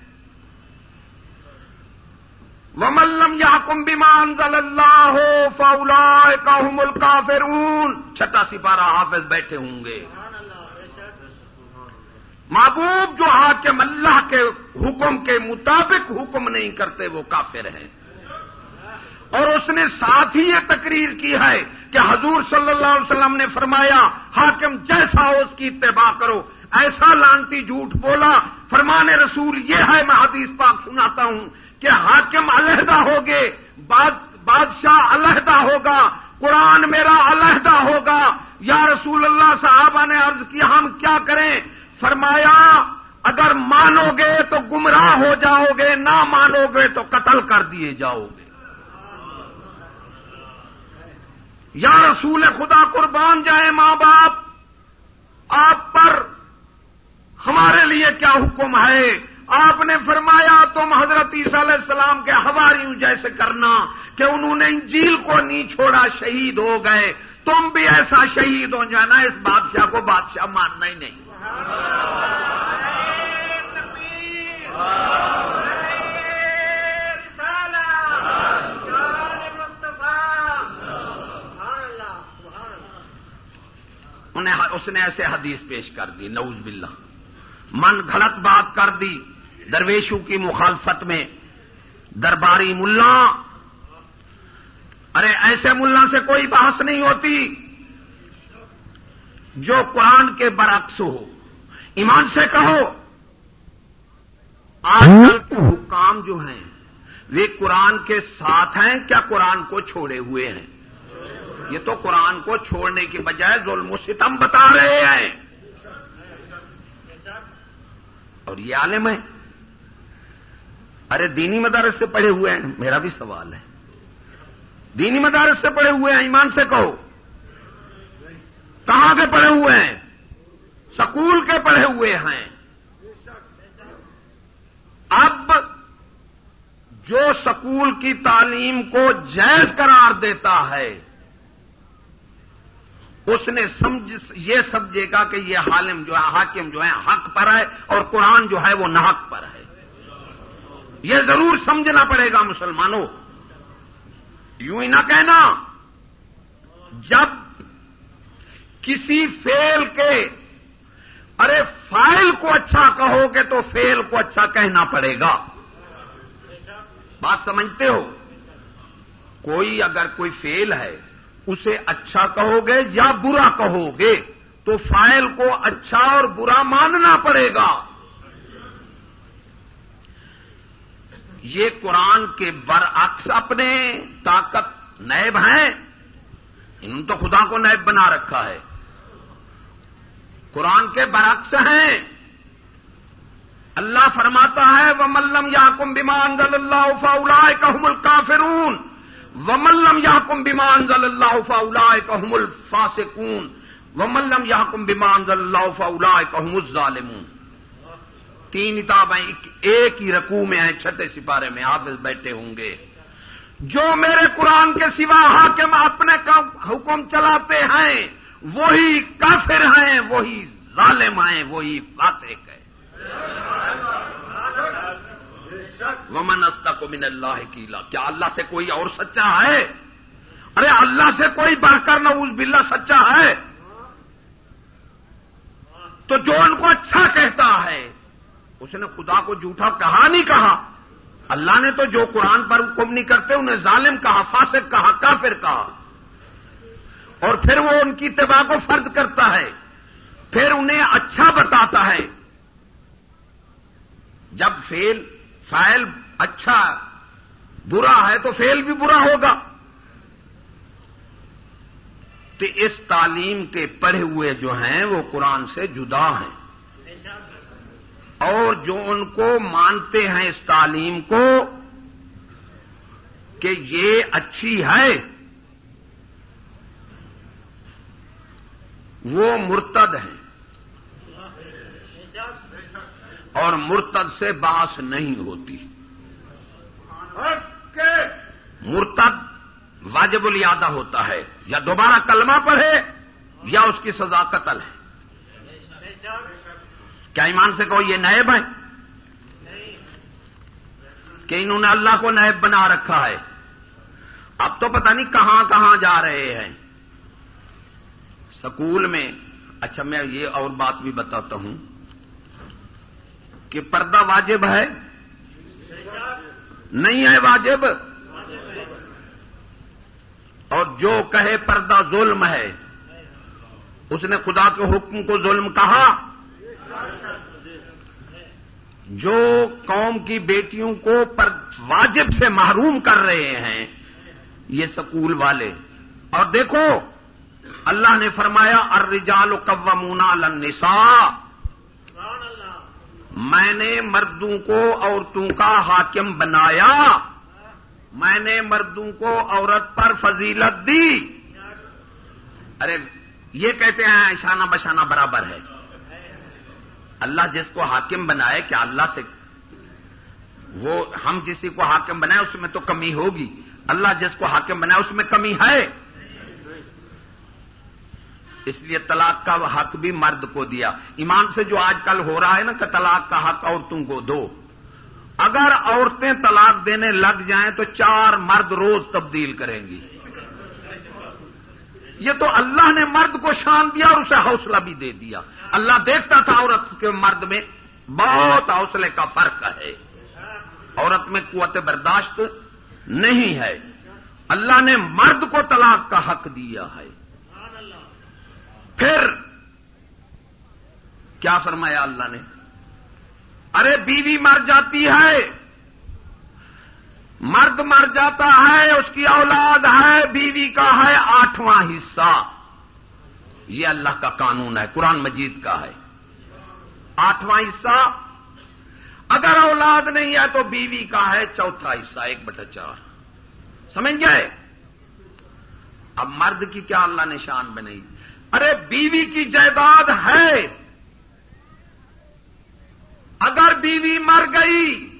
وملم یا کم بیمان ضل اللہ ہو فولا کا ملکا فرون چھٹا سپارہ حافظ بیٹھے ہوں گے. محبوب جو حاکم اللہ کے حکم کے مطابق حکم نہیں کرتے، وہ کافر ہیں۔ اور اس نے ساتھ ہی یہ تقریر کی ہے کہ حضور صلی اللہ علیہ وسلم نے فرمایا، حاکم جیسا ہو اس کی اتباع کرو، ایسا لانتی جھوٹ بولا۔ فرمان رسول یہ ہے، میں حدیث پاک سناتا ہوں۔ کہ حاکم علیحدہ ہوگے بادشاہ علیحدہ ہوگا، قرآن میرا علیحدہ ہوگا۔ یا رسول اللہ صاحبہ نے عرض کیا، ہم کیا کریں؟ فرمایا، اگر مانو گے تو گمراہ ہو جاؤ گے نہ مانو گے تو قتل کر دیے جاؤ گے یا رسول خدا قربان جائے ماں باپ، آپ پر ہمارے لیے کیا حکم ہے؟ آپ نے فرمایا تم حضرت عیسیٰ علیہ السلام کے ہواریوں جیسے کرنا کہ انہوں نے انجیل کو نہیں چھوڑا شہید ہو گئے۔ تم بھی ایسا شہید ہو جانا، اس بادشاہ کو بادشاہ ماننا ہی نہیں۔ انہیں اس نے ایسے حدیث پیش کر دی نوز باللہ۔ من گھڑت بات کر دی درویشوں کی مخالفت میں درباری ملا۔ ارے ایسے ملا سے کوئی بحث نہیں ہوتی جو قرآن کے برعکس ہو۔ ایمان سے کہو آج کل کے حکام جو ہیں وہ قرآن کے ساتھ ہیں کیا قرآن کو چھوڑے ہوئے ہیں؟ یہ تو قرآن کو چھوڑنے کی بجائے ظلم و ستم بتا رہے ہیں۔ اور یہ عالم ہے ارے دینی مدارس سے پڑھے ہوئے ہیں۔ میرا بھی سوال ہے۔ دینی مدارس سے پڑھے ہوئے ہیں، ایمان سے کہو۔ کہاں کے پڑھے ہوئے ہیں؟ سکول کے پڑھے ہوئے ہیں۔ اب جو سکول کی تعلیم کو جائز قرار دیتا ہے، اس نے سمجھ، یہ سمجھے گا کہ یہ حالم جو ہے، حاکم جو ہے، حق پر ہے اور قرآن جو ہے، وہ نحق پر ہے۔ یہ ضرور سمجھنا پڑے گا مسلمانوں۔ یوں ہی نہ کہنا۔ جب کسی فیل کے، ارے فائل کو اچھا کہو گے تو فیل کو اچھا کہنا پڑے گا۔ بات سمجھتے ہو؟ کوئی اگر کوئی فیل ہے، اسے اچھا کہو گے یا برا کہو گے، تو فائل کو اچھا اور برا ماننا پڑے گا۔ یہ قرآن کے برعکس اپنے طاقت نیب ہیں۔ انہوں تو خدا کو نیب بنا رکھا ہے۔ قرآن کے برعکس ہیں۔ اللہ فرماتا ہے وہ ملم یا کم بیمان ضل اللہ فاؤ کام الکافرون و ملم یا کم بیمان ضل اللہ فاؤ کام الفاسکون و ملم یا کم بیمان ضل اللہ فاؤ کام الظالمون۔ تین کتابیں ایک ہی رقو میں ہیں، چھٹے سپارے میں حافظ بیٹھے ہوں گے۔ جو میرے قرآن کے سوا حاکم اپنے حکم چلاتے ہیں، وہی کافر ہیں، وہی ظالم ہیں، وہی فاتح ہے ومن کو من اللہ کی کیا اللہ سے کوئی اور سچا ہے؟ ارے اللہ سے کوئی بڑھ کر نہ اس بلا سچا ہے؟ تو جو ان کو اچھا کہتا ہے اس نے خدا کو جھوٹا کہا نہیں کہا۔ اللہ نے تو جو قرآن پر حکم نہیں کرتے، انہیں ظالم کہا، فاسق کہا، کافر کہا۔ اور پھر وہ ان کی اتباع کو فرض کرتا ہے۔ پھر انہیں اچھا بتاتا ہے۔ جب فیل فائل اچھا برا ہے تو فیل بھی برا ہوگا۔ تو اس تعلیم کے پڑھے ہوئے جو ہیں، وہ قرآن سے جدا ہیں۔ اور جو ان کو مانتے ہیں اس تعلیم کو کہ یہ اچھی ہے، وہ مرتد ہیں۔ اور مرتد سے باس نہیں ہوتی۔ مرتد واجب الیادہ ہوتا ہے، یا دوبارہ کلمہ پڑھے یا اس کی سزا قتل ہے۔ کیا ایمان سے کہو یہ نیب ہے کہ انہوں نے اللہ کو نیب بنا رکھا ہے۔ اب تو پتہ نہیں کہاں کہاں جا رہے ہیں۔ سکول میں اچھا میں یہ اور بات بھی بتاتا ہوں کہ پردہ واجب ہے؟ نہیں ہے واجب۔ اور جو کہے پردہ ظلم ہے، اس نے خدا کے حکم کو ظلم کہا۔ جو قوم کی بیٹیوں کو پر واجب سے محروم کر رہے ہیں، یہ سکول والے۔ اور دیکھو، اللہ نے فرمایا ارجال قوامونا لنسا میں نے مردوں کو عورتوں کا حاکم بنایا۔ میں نے مردوں کو عورت پر فضیلت دی۔ ارے، یہ کہتے ہیں شانہ بشانہ برابر ہے۔ اللہ جس کو حاکم بنائے کیا اللہ سے وہ ہم جسی کو حاکم بنائے اس میں تو کمی ہوگی۔ اللہ جس کو حاکم بنائے اس میں کمی ہے۔ اس لیے طلاق کا حق بھی مرد کو دیا۔ ایمان سے جو آج کل ہو رہا ہے نا کہ طلاق کا حق عورتوں کو دو۔ اگر عورتیں طلاق دینے لگ جائیں تو چار مرد روز تبدیل کریں گی۔ یہ تو اللہ نے مرد کو شان دیا اور اسے حوصلہ بھی دے دیا۔ اللہ دیکھتا تھا عورت کے مرد میں بہت حوصلے کا فرق ہے۔ عورت میں قوت برداشت نہیں ہے۔ اللہ نے مرد کو طلاق کا حق دیا ہے۔ پھر کیا فرمایا اللہ نے؟ ارے بیوی مر جاتی ہے۔ مرد مر جاتا ہے، اس کی اولاد ہے، بیوی کا ہے، آٹھواں حصہ۔ یہ اللہ کا قانون ہے، قرآن مجید کا ہے۔ آٹھواں حصہ، اگر اولاد نہیں ہے تو بیوی کا ہے، چوتھا حصہ، ایک بٹا چار۔ سمجھ گئے؟ اب مرد کی کیا اللہ نے شان بنائی؟ ارے، بیوی کی جائیداد ہے۔ اگر بیوی مر گئی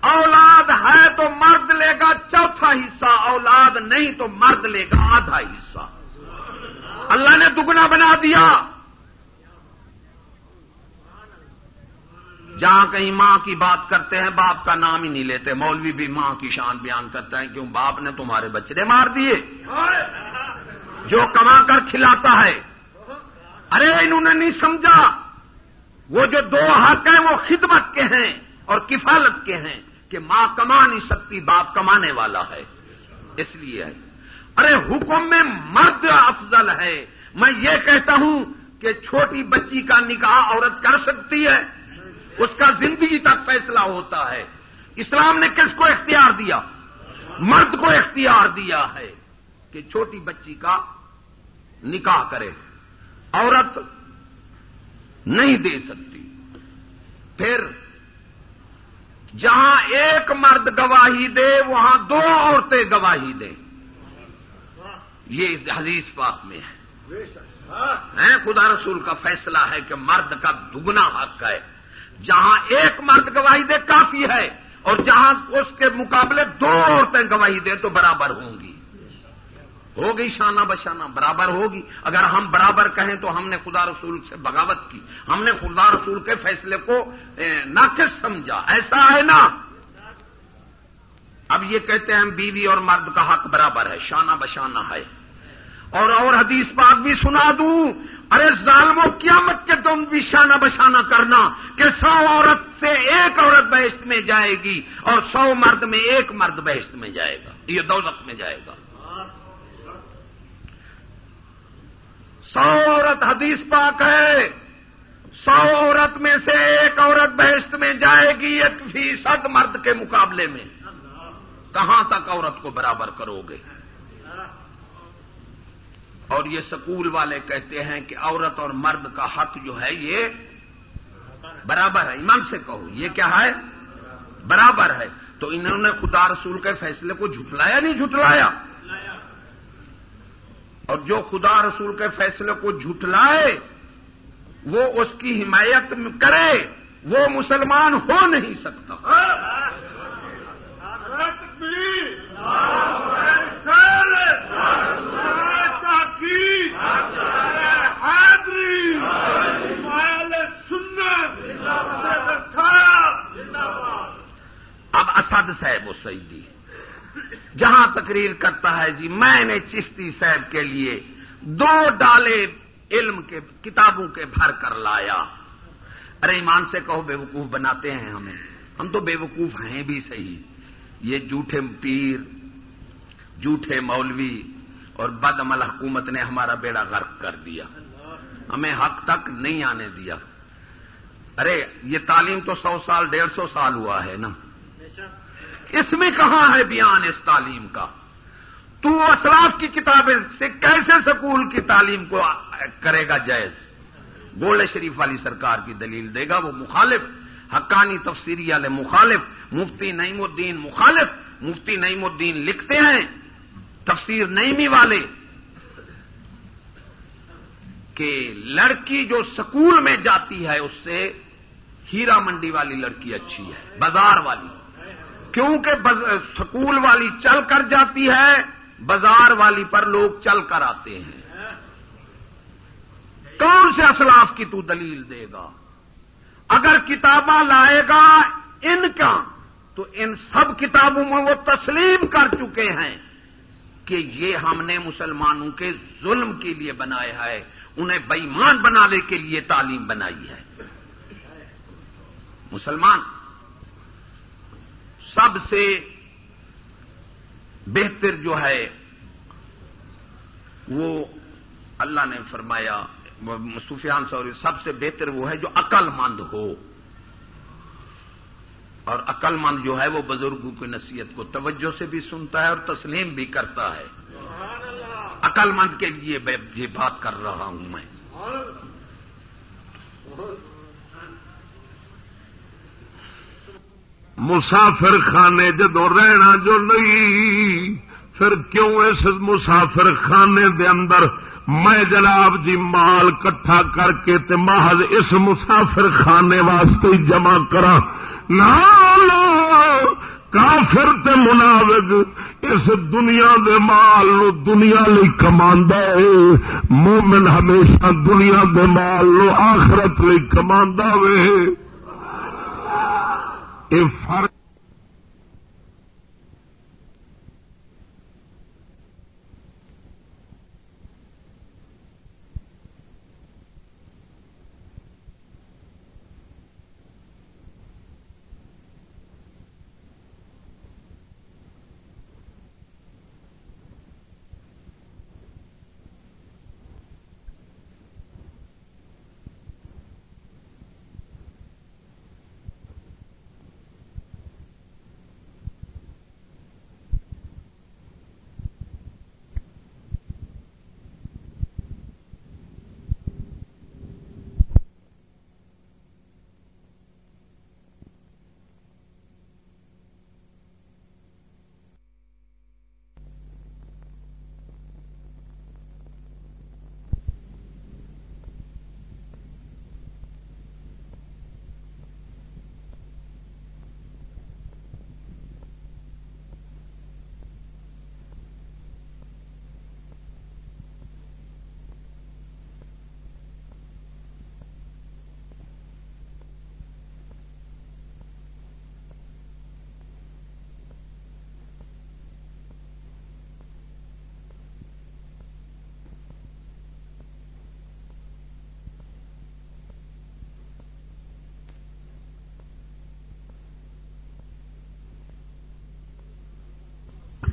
اولاد ہے تو مرد لے گا، چوتھا حصہ اولاد نہیں تو مرد لے گا، آدھا حصہ۔ اللہ نے دگنا بنا دیا۔ جہاں کہیں ماں کی بات کرتے ہیں، باپ کا نام ہی نہیں لیتے۔ مولوی بھی ماں کی شان بیان کرتا ہے، کیوں باپ نے تمہارے بچڑے مار دیے؟ جو کما کر کھلاتا ہے۔ ارے، انہوں نے نہیں سمجھا۔ وہ جو دو حق ہیں، وہ خدمت کے ہیں اور کفالت کے ہیں۔ کہ ماں کما نہیں سکتی، باپ کمانے والا ہے۔ اس لیے ارے، حکم میں مرد افضل ہے۔ میں یہ کہتا ہوں کہ چھوٹی بچی کا نکاح عورت کر سکتی ہے۔ اس کا زندگی تک فیصلہ ہوتا ہے۔ اسلام نے کس کو اختیار دیا؟ مرد کو اختیار دیا ہے کہ چھوٹی بچی کا نکاح کرے۔ عورت نہیں دے سکتی۔ پھر جہاں ایک مرد گواہی دے، وہاں دو عورتیں گواہی دیں۔ یہ حدیث پاک میں ہے۔ خدا رسول کا فیصلہ ہے کہ مرد کا دگنا حق ہے۔ جہاں ایک مرد گواہی دے، کافی ہے۔ اور جہاں اس کے مقابلے دو عورتیں گواہی دیں تو برابر ہوں گی۔ ہوگی شانہ بشانہ، برابر ہوگی۔ اگر ہم برابر کہیں تو ہم نے خدا رسول سے بغاوت کی۔ ہم نے خدا رسول کے فیصلے کو ناقص سمجھا۔ ایسا ہے نا؟ اب یہ کہتے ہیں بیوی اور مرد کا حق برابر ہے، شانہ بشانہ ہے۔ اور اور حدیث پاک بھی سنا دوں۔ ارے، ظالموں، قیامت کے تم بھی شانہ بشانہ کرنا کہ سو عورت سے ایک عورت بحث میں جائے گی اور سو مرد میں ایک مرد بحث میں جائے گا۔ یہ دولت میں جائے گا۔ سو عورت حدیث پاک ہے۔ سو عورت میں سے ایک عورت بہشت میں جائے گی ایک فیصد مرد کے مقابلے میں۔ کہاں تک عورت کو برابر کرو گے؟ اور یہ سکول والے کہتے ہیں کہ عورت اور مرد کا حق جو ہے یہ برابر ہے۔ ایمان سے کہو، یہ کیا ہے؟ برابر ہے۔ تو انہوں نے خدا رسول کے فیصلے کو جھٹلایا، نہیں جھٹلایا؟ اور جو خدا رسول کے فیصلے کو جھٹلائے وہ اس کی حمایت کرے وہ مسلمان ہو نہیں سکتا۔ اب اسد صاحب وہ سعیدی جہاں تقریر کرتا ہے جی میں نے چشتی صاحب کے لیے دو ڈالے علم کے، کتابوں کے بھر کر لایا۔ ارے، ایمان سے کہو بے وقوف بناتے ہیں ہمیں۔ ہم تو بے وقوف ہیں بھی صحیح۔ یہ جھوٹے پیر، جھوٹے مولوی اور بد عمل حکومت نے ہمارا بیڑا غرق کر دیا۔ ہمیں حق تک نہیں آنے دیا۔ ارے، یہ تعلیم تو سو سال، ڈیڑھ سو سال ہوا ہے نا۔ اس میں کہاں ہے بیان اس تعلیم کا؟ تو اسلاف کی کتابیں سے کیسے سکول کی تعلیم کو کرے گا جائز؟ گولڈ شریف والی سرکار کی دلیل دے گا وہ مخالف، حقانی تفسیری والے مخالف، مفتی نعیم الدین مخالف، مفتی نعیم الدین لکھتے ہیں، تفسیر نعیمی والے، کہ لڑکی جو سکول میں جاتی ہے اس سے ہیرا منڈی والی لڑکی اچھی ہے، بازار والی۔ کیونکہ سکول والی چل کر جاتی ہے، بازار والی پر لوگ چل کر آتے ہیں۔ کون سے اسلاف کی تو دلیل دے گا؟ اگر کتاباں لائے گا ان کا، تو ان سب کتابوں میں وہ تسلیم کر چکے ہیں کہ یہ ہم نے مسلمانوں کے ظلم کے لیے بنایا ہے انہیں بےمان بنانے کے لیے تعلیم بنائی ہے۔ مسلمان سب سے بہتر جو ہے وہ اللہ نے فرمایا سفیان سوری سب سے بہتر وہ ہے جو عقل مند ہو۔ اور عقل مند جو ہے وہ بزرگوں کی نصیحت کو توجہ سے بھی سنتا ہے اور تسلیم بھی کرتا ہے۔ عقل مند کے لیے یہ بات کر رہا ہوں میں۔ مسافر خانے جدو رہنا جو نہیں، پھر کیوں اس مسافر خانے دے اندر میں جناب جی مال کٹھا کر کے تے محض اس مسافر خانے واسطے جمع کرا کافر تے مناوگ اس دنیا دے مال نو دنیا لی کماندا ہے۔ مومن ہمیشہ دنیا دے مال نو آخرت لی کماندا وے۔ فرق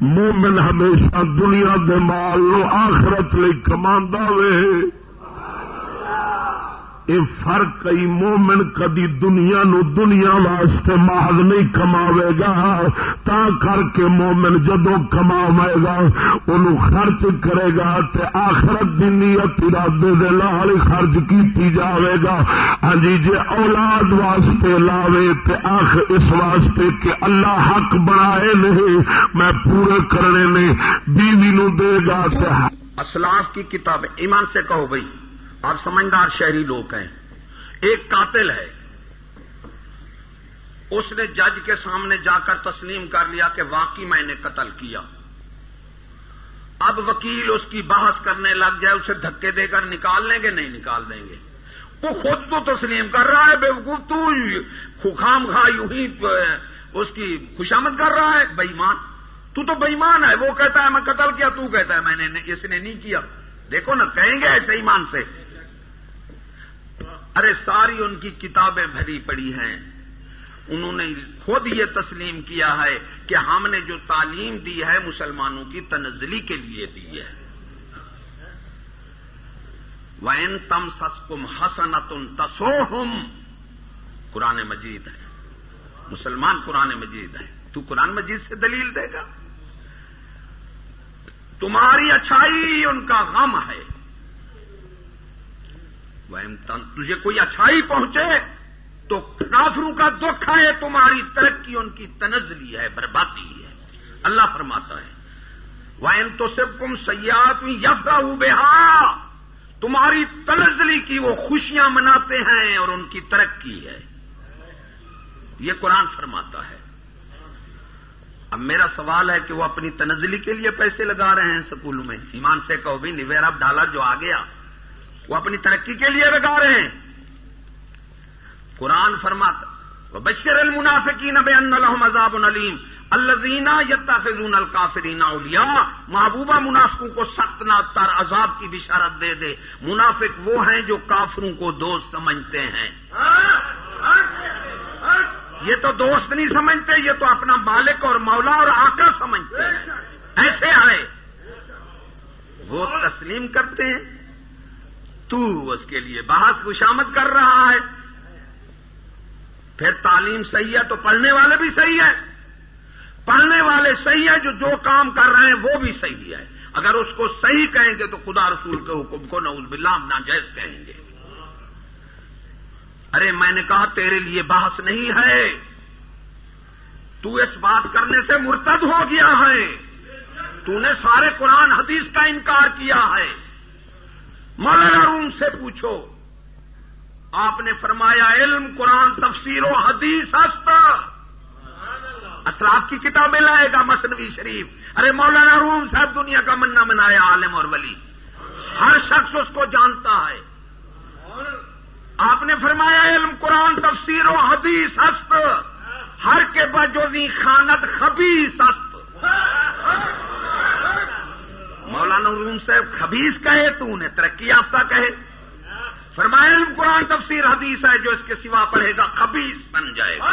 مومن ہمیشہ دنیا دے مال نو آخرت لئی کماندا وے۔ یہ فرق کئی مومن کدی دنیا نو دنیا واسطے محض نہیں کماوے گا، تا کر کے مومن جدو کماوے گا انہوں خرچ کرے گا تے آخرت دی نیت ارادے دے لال خرچ کیتی جاوے گا۔ ہاں جی جے اولاد واسطے لاوے تے آخ اس واسطے کہ اللہ حق بنائے نہیں، میں پورے کرنے نے بیوی نو دے گا تے اسلاف کی کتاب، ایمان سے کہو بھائی۔ آپ سمجھدار شہری لوگ ہیں۔ ایک قاتل ہے۔ اس نے جج کے سامنے جا کر تسلیم کر لیا کہ واقعی میں نے قتل کیا۔ اب وکیل اس کی بحث کرنے لگ جائے، اسے دھکے دے کر نکال لیں گے، نہیں نکال دیں گے۔ وہ خود تو تسلیم کر رہا ہے بے وقوف تو خام خا یوں ہی اس کی خوشامد کر رہا ہے بےمان تو تو بےمان ہے، وہ کہتا ہے میں قتل کیا، تو کہتا ہے میں نے، اس نے نہیں کیا۔ دیکھو نا، کہیں گے ایسے ایمان سے۔ ارے ساری ان کی کتابیں بھری پڑی ہیں۔ انہوں نے خود یہ تسلیم کیا ہے کہ ہم نے جو تعلیم دی ہے مسلمانوں کی تنزلی کے لیے دی ہے۔ وین تم سسکم حسنت تسو قرآن مجید ہے۔ مسلمان قرآن مجید ہے۔ تو قرآن مجید سے دلیل دے گا۔ تمہاری اچھائی ان کا غم ہے۔ تجھے کوئی اچھائی پہنچے تو کافروں کا دکھ ہے، تمہاری ترقی ان کی تنزلی ہے، بربادی ہے۔ اللہ فرماتا ہے وائن تو صرف کم سیاحت یفرا بےحا تمہاری تنزلی کی وہ خوشیاں مناتے ہیں اور ان کی ترقی ہے۔ یہ قرآن فرماتا ہے۔ اب میرا سوال ہے کہ وہ اپنی تنزلی کے لیے پیسے لگا رہے ہیں سکولوں میں؟ ایمان سے کہو بھی نویرا ڈالر جو آ گیا۔ وہ اپنی ترقی کے لیے لگا رہے ہیں۔ قرآن فرماتا بشر المنافقین بے ان الحم عذاب العلیم الزینہ یتا فضون القافرین اولیا محبوبہ منافقوں کو سخت نہ عذاب کی بشارت دے دے۔ منافق وہ ہیں جو کافروں کو دوست سمجھتے ہیں۔ یہ تو دوست نہیں سمجھتے، یہ تو اپنا مالک اور مولا اور آقا سمجھتے ہیں۔ ایسے آئے وہ تسلیم کرتے ہیں۔ تو اس کے لیے بحث خوشامد کر رہا ہے۔ پھر تعلیم صحیح ہے تو پڑھنے والے بھی صحیح ہے پڑھنے والے صحیح ہے جو جو کام کر رہے ہیں وہ بھی صحیح ہے اگر اس کو صحیح کہیں گے تو خدا رسول کے حکم کو نوز بلام ناجائز کہیں گے۔ ارے میں نے کہا تیرے لیے بحث نہیں ہے۔ تو اس بات کرنے سے مرتد ہو گیا ہے۔ تو نے سارے قرآن حدیث کا انکار کیا ہے۔ مولانا روم سے پوچھو، آپ نے فرمایا، علم، قرآن، تفسیر و حدیث ہستا۔ اسلاف کی کتابیں لائے گا مصنوعی شریف۔ ارے مولانا، روم صاحب دنیا کا منا منایا عالم اور ولی۔ ہر شخص اس کو جانتا ہے۔ آپ نے فرمایا، علم، قرآن، تفسیر و حدیث ہست ہر کے بجوزی خانت خبیس ہست مولانا روم صاحب خبیس کہے، تو انہیں ترقی یافتہ کہے۔ فرمایا، علم قرآن تفسیر حدیث ہے، جو اس کے سوا پڑھے گا خبیس بن جائے گا۔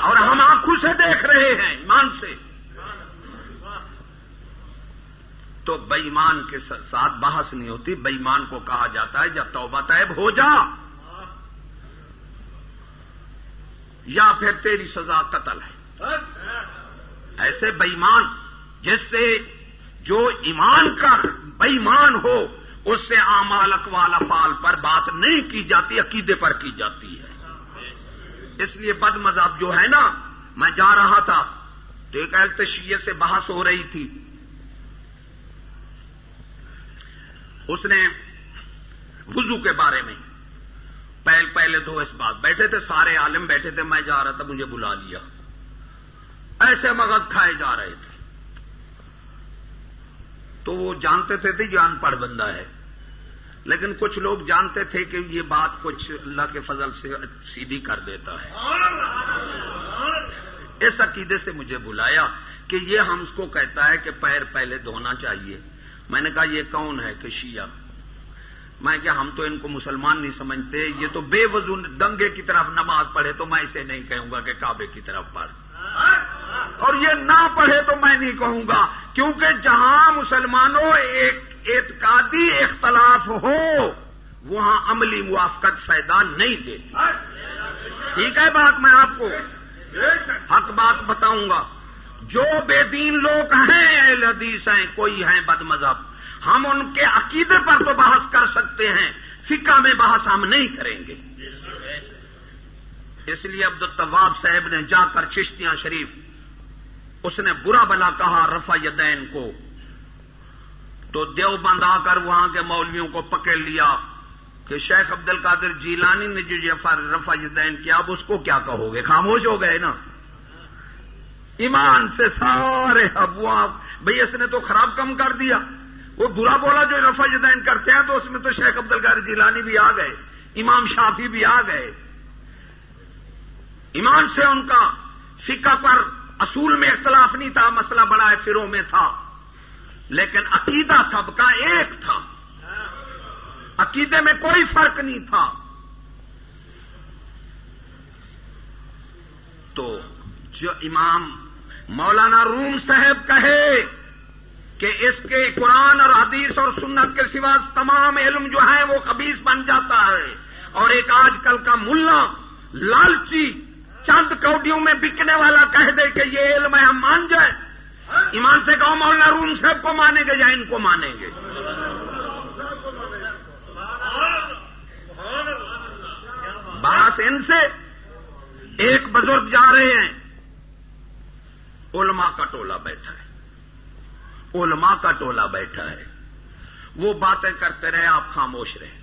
اور ہم آنکھوں سے دیکھ رہے ہیں، ایمان سے۔ تو بےمان کے ساتھ بحث نہیں ہوتی بےمان کو کہا جاتا ہے، جب توبہ طیب ہو جا۔ یا پھر تیری سزا قتل ہے۔ ایسے بےمان جس سے جو ایمان کا بےمان ہو، اس سے آمال اقوال افال پر بات نہیں کی جاتی، عقیدے پر کی جاتی ہے۔ اس لیے بد مذہب جو ہے نا، میں جا رہا تھا، تو ایک ایل شیے سے بحث ہو رہی تھی۔ اس نے وضو کے بارے میں، پہل پہلے دو اس بات، بیٹھے تھے، سارے عالم بیٹھے تھے، میں جا رہا تھا، مجھے بلا لیا۔ ایسے مغز کھائے جا رہے تھے۔ تو وہ جانتے تھے کہ یہ ان پڑھ بندہ ہے۔ لیکن کچھ لوگ جانتے تھے کہ یہ بات کچھ اللہ کے فضل سے سیدھی کر دیتا ہے۔ اس عقیدے سے مجھے بلایا کہ یہ ہم اس کو کہتا ہے کہ پیر پہلے دھونا چاہیے۔ میں نے کہا، یہ کون ہے کہ شیعہ؟ میں کیا ہم تو ان کو مسلمان نہیں سمجھتے، یہ تو بے وضو دنگے کی طرف نماز پڑھے تو میں اسے نہیں کہوں گا کہ کعبے کی طرف پڑھ۔ اور یہ نہ پڑھے تو میں نہیں کہوں گا، کیونکہ جہاں مسلمانوں ایک اعتقادی اختلاف ہو، وہاں عملی موافقت فائدہ نہیں دیتی۔ ٹھیک ہے بات میں آپ کو؟ حق بات بتاؤں گا۔ جو بے دین لوگ ہیں، اہل حدیث ہیں، کوئی ہیں بد مذہب۔ ہم ان کے عقیدے پر تو بحث کر سکتے ہیں، فقہ میں بحث ہم نہیں کریں گے۔ اس لیے عبد الطواب صاحب نے جا کر چشتیاں شریف، اس نے برا بلا کہا رفا یدین کو۔ تو دیو بند آ کر وہاں کے مولویوں کو پکڑ لیا کہ شیخ عبد القادر جیلانی نے جو رفا یدین کیا، اب اس کو کیا کہو گے؟ خاموش ہو گئے نا؟ ایمان سے سارے ابوا بھئی اس نے تو خراب کم کر دیا۔ وہ برا بولا جو رفا جدین کرتے ہیں تو اس میں تو شیخ عبد القار جیلانی بھی آ گئے، امام شافی بھی آ گئے۔ ایمان سے ان کا سکہ پر اصول میں اختلاف نہیں تھا، مسئلہ بڑا ہے، فروں میں تھا۔ لیکن عقیدہ سب کا ایک تھا۔ عقیدے میں کوئی فرق نہیں تھا۔ تو جو امام مولانا روم صاحب کہے کہ اس کے قرآن اور حدیث اور سنت کے سوا تمام علم جو ہیں وہ خبیص بن جاتا ہے۔ اور ایک آج کل کا ملا لالچی چند کوڈیوں میں بکنے والا کہہ دے کہ یہ علم ہے، ہم مان جائیں۔ ایمان سے کہو، مولانا روم صاحب کو مانیں گے یا ان کو مانیں گے؟ باس ان سے۔ ایک بزرگ جا رہے ہیں۔ علماء کا ٹولہ بیٹھا ہے۔ علماء کا ٹولہ بیٹھا ہے۔ وہ باتیں کرتے رہے، آپ خاموش رہے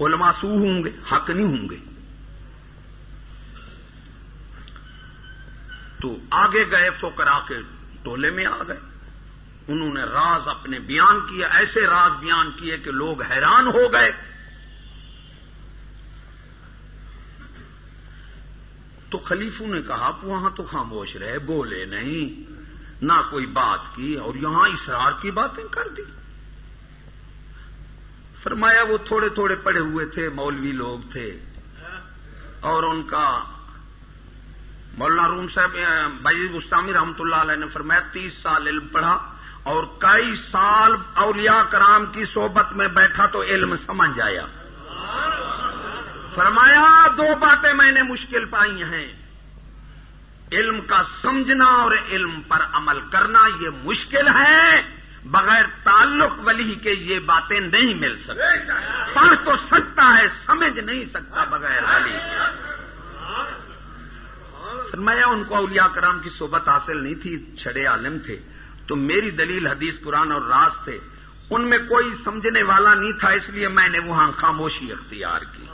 علماء سو ہوں گے، حق نہیں ہوں گے۔ تو آگے گئے فوکرا کے ٹولے میں آ گئے۔ انہوں نے راز اپنے بیان کیے ایسے راز بیان کیے کہ لوگ حیران ہو گئے۔ تو خلیفوں نے کہا وہاں تو خاموش رہے، بولے نہیں، نہ کوئی بات کی، اور یہاں اسرار کی باتیں کر دی۔ فرمایا، وہ تھوڑے تھوڑے پڑے ہوئے تھے، مولوی لوگ تھے، اور ان کا مولانا روم صاحب بھائی جی گستامی رحمت اللہ علیہ نے فرمایا، تیس سال علم پڑھا اور کئی سال اولیاء کرام کی صحبت میں بیٹھا تو علم سمجھ آیا۔ فرمایا، دو باتیں میں نے مشکل پائی ہیں۔ علم کا سمجھنا اور علم پر عمل کرنا یہ مشکل ہے، بغیر تعلق ولی کے یہ باتیں نہیں مل سکتی۔ پڑھ تو سکتا ہے، سمجھ نہیں سکتا بغیر ولی۔ فرمایا، ان کو اولیاء کرام کی صحبت حاصل نہیں تھی، چھڑے عالم تھے۔ تو میری دلیل حدیث قرآن اور راز تھے۔ ان میں کوئی سمجھنے والا نہیں تھا، اس لیے میں نے وہاں خاموشی اختیار کی۔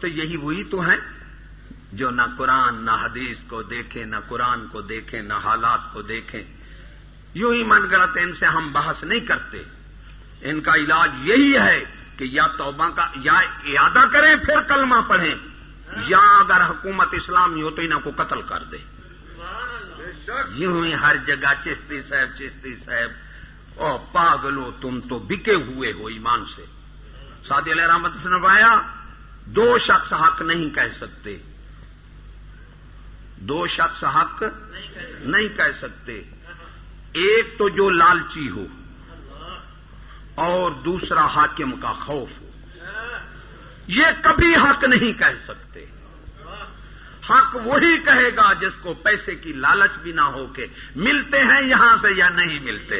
تو یہی وہی تو ہیں جو نہ قرآن، نہ حدیث کو دیکھیں، نہ قرآن کو دیکھیں، نہ حالات کو دیکھیں۔ یوں ہی من غلط ان سے ہم بحث نہیں کرتے۔ ان کا علاج یہی ہے کہ یا توبہ کا یا ارادہ کریں، پھر کلمہ پڑھیں۔ یا اگر حکومت اسلامی ہو تو انہوں کو قتل کر دے۔ یوں ہی ہر جگہ چشتی صاحب چشتی صاحب۔ او پاگلو تم تو، بکے ہوئے ہو ایمان سے۔ سعدی علیہ رحمت نے بایا دو شخص حق نہیں کہہ سکتے۔ دو شخص حق نہیں کہہ سکتے۔ ایک تو جو لالچی ہو اور دوسرا حاکم کا خوف ہو۔ یہ کبھی حق نہیں کہہ سکتے۔ حق وہی کہے گا جس کو پیسے کی لالچ بھی نہ ہو کے ملتے ہیں یہاں سے یا نہیں ملتے۔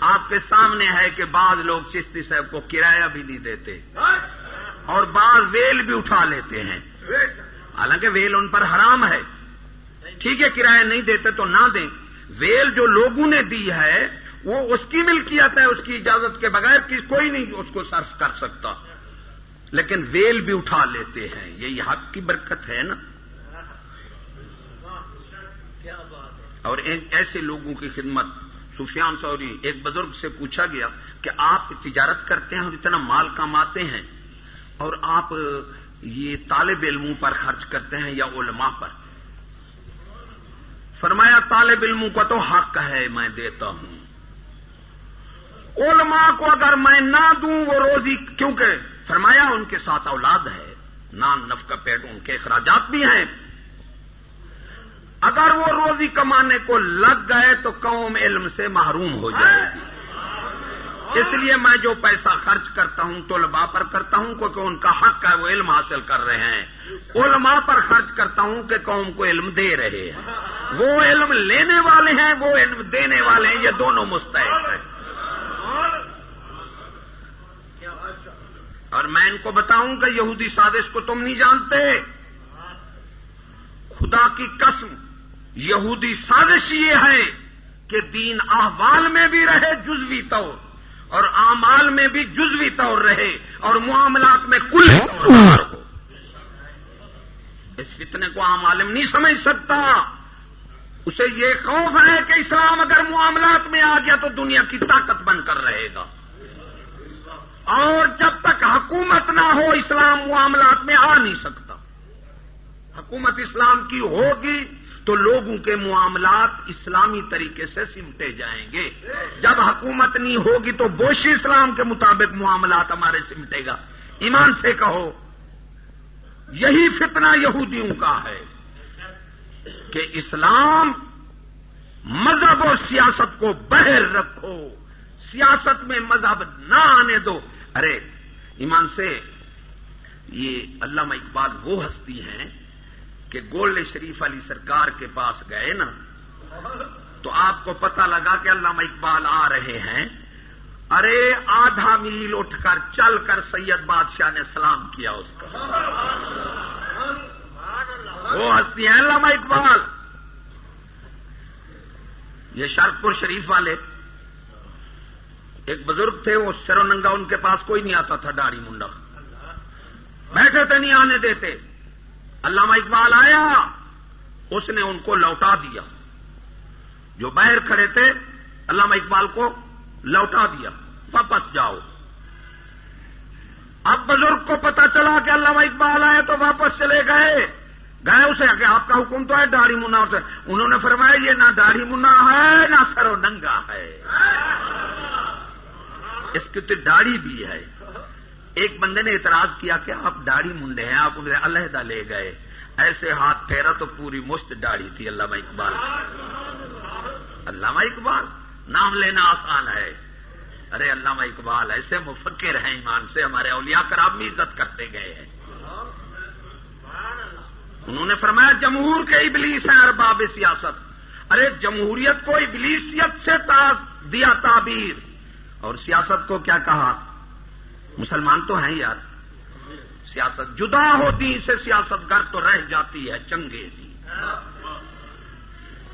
آپ کے سامنے ہے کہ بعض لوگ چشتی صاحب کو کرایہ بھی نہیں دیتے اور بعض ویل بھی اٹھا لیتے ہیں۔ حالانکہ ویل ان پر حرام ہے۔ ٹھیک ہے، کرایہ نہیں دیتے تو نہ دیں۔ ویل جو لوگوں نے دی ہے، وہ اس کی ملکیت ہے، اس کی اجازت کے بغیر کوئی نہیں اس کو صرف کر سکتا۔ لیکن ویل بھی اٹھا لیتے ہیں۔ یہی حق کی برکت ہے نا۔ اور ایسے لوگوں کی خدمت۔ سفیان سوری، ایک بزرگ سے پوچھا گیا کہ آپ تجارت کرتے ہیں اور اتنا مال کماتے ہیں اور آپ یہ طالب علموں پر خرچ کرتے ہیں یا علماء پر۔ فرمایا، طالب علموں کا تو حق ہے، میں دیتا ہوں۔ علماء کو اگر میں نہ دوں وہ روزی کیونکہ فرمایا ان کے ساتھ اولاد ہے نان نف کا پیٹ، ان کے اخراجات بھی ہیں۔ اگر وہ روزی کمانے کو لگ گئے تو قوم علم سے محروم ہو جائے۔ گی اس لیے میں جو پیسہ خرچ کرتا ہوں، طلباء پر کرتا ہوں، کیونکہ ان کا حق ہے، وہ علم حاصل کر رہے ہیں۔ علماء پر خرچ کرتا ہوں کہ قوم کو علم دے رہے ہیں۔ وہ علم لینے والے ہیں، وہ علم دینے والے ہیں، یہ دونوں مستحق ہیں۔ اور میں ان کو بتاؤں کہ یہودی سازش کو تم نہیں جانتے۔ خدا کی قسم، یہودی سازش یہ ہے کہ دین احوال میں بھی رہے، جزوی طور، اور اعمال میں بھی جزوی طور رہے، اور معاملات میں کل ہو۔ اس فتنے کو عام عالم نہیں سمجھ سکتا۔ اسے یہ خوف ہے کہ اسلام اگر معاملات میں آ گیا تو دنیا کی طاقت بن کر رہے گا۔ اور جب تک حکومت نہ ہو، اسلام معاملات میں آ نہیں سکتا۔ حکومت اسلام کی ہوگی تو لوگوں کے معاملات اسلامی طریقے سے سمٹے جائیں گے۔ جب حکومت نہیں ہوگی تو بوشی اسلام کے مطابق معاملات ہمارے سمٹے گا۔ ایمان سے کہو، یہی فتنہ یہودیوں کا ہے۔ کہ اسلام مذہب اور سیاست کو بہر رکھو، سیاست میں مذہب نہ آنے دو۔ ارے، ایمان سے یہ علامہ اقبال وہ ہستی ہیں کہ گولڈ شریف علی سرکار کے پاس گئے نا، تو آپ کو پتہ لگا کہ علامہ اقبال آ رہے ہیں۔ ارے، آدھا میل اٹھ کر، چل کر سید بادشاہ نے سلام کیا اس کا۔ وہ ہستی ہیں، علامہ اقبال۔ یہ شرپور شریف والے۔ ایک بزرگ تھے، وہ سرو ننگا، ان کے پاس کوئی نہیں آتا تھا، داڑھی منڈا۔ بیٹھے تھے، نہیں آنے دیتے۔ علامہ اقبال آیا، اس نے ان کو لوٹا دیا۔ جو باہر کھڑے تھے، علامہ اقبال کو لوٹا دیا۔ واپس جاؤ۔ اب بزرگ کو پتا چلا کہ علامہ اقبال آئے تو واپس چلے گئے۔ گئے اسے کہ آپ کا حکم تو ہے داڑھی منا سے انہوں نے فرمایا، یہ نہ داڑھی منا ہے، نہ سرو ننگا ہے۔ اس کی تو داڑھی بھی ہے۔ ایک بندے نے اعتراض کیا کہ آپ داڑھی منڈے ہیں، آپ انہیں علیحدہ لے گئے۔ ایسے ہاتھ پھیرا تو پوری مشت داڑھی تھی، علامہ اقبال۔ علامہ اقبال، نام لینا آسان ہے۔ ارے، علامہ اقبال، ایسے مفکر ہیں ایمان سے ہمارے اولیاء کرام بھی عزت کرتے گئے ہیں۔ انہوں نے فرمایا جمہور کے ابلیس ہیں ارباب سیاست۔ ارے جمہوریت کو ابلیسیت سے دیا تعبیر۔ اور سیاست کو کیا کہا؟ مسلمان تو ہیں یار۔ سیاست جدا ہوتی سے سیاست گر تو رہ جاتی ہے چنگیزی۔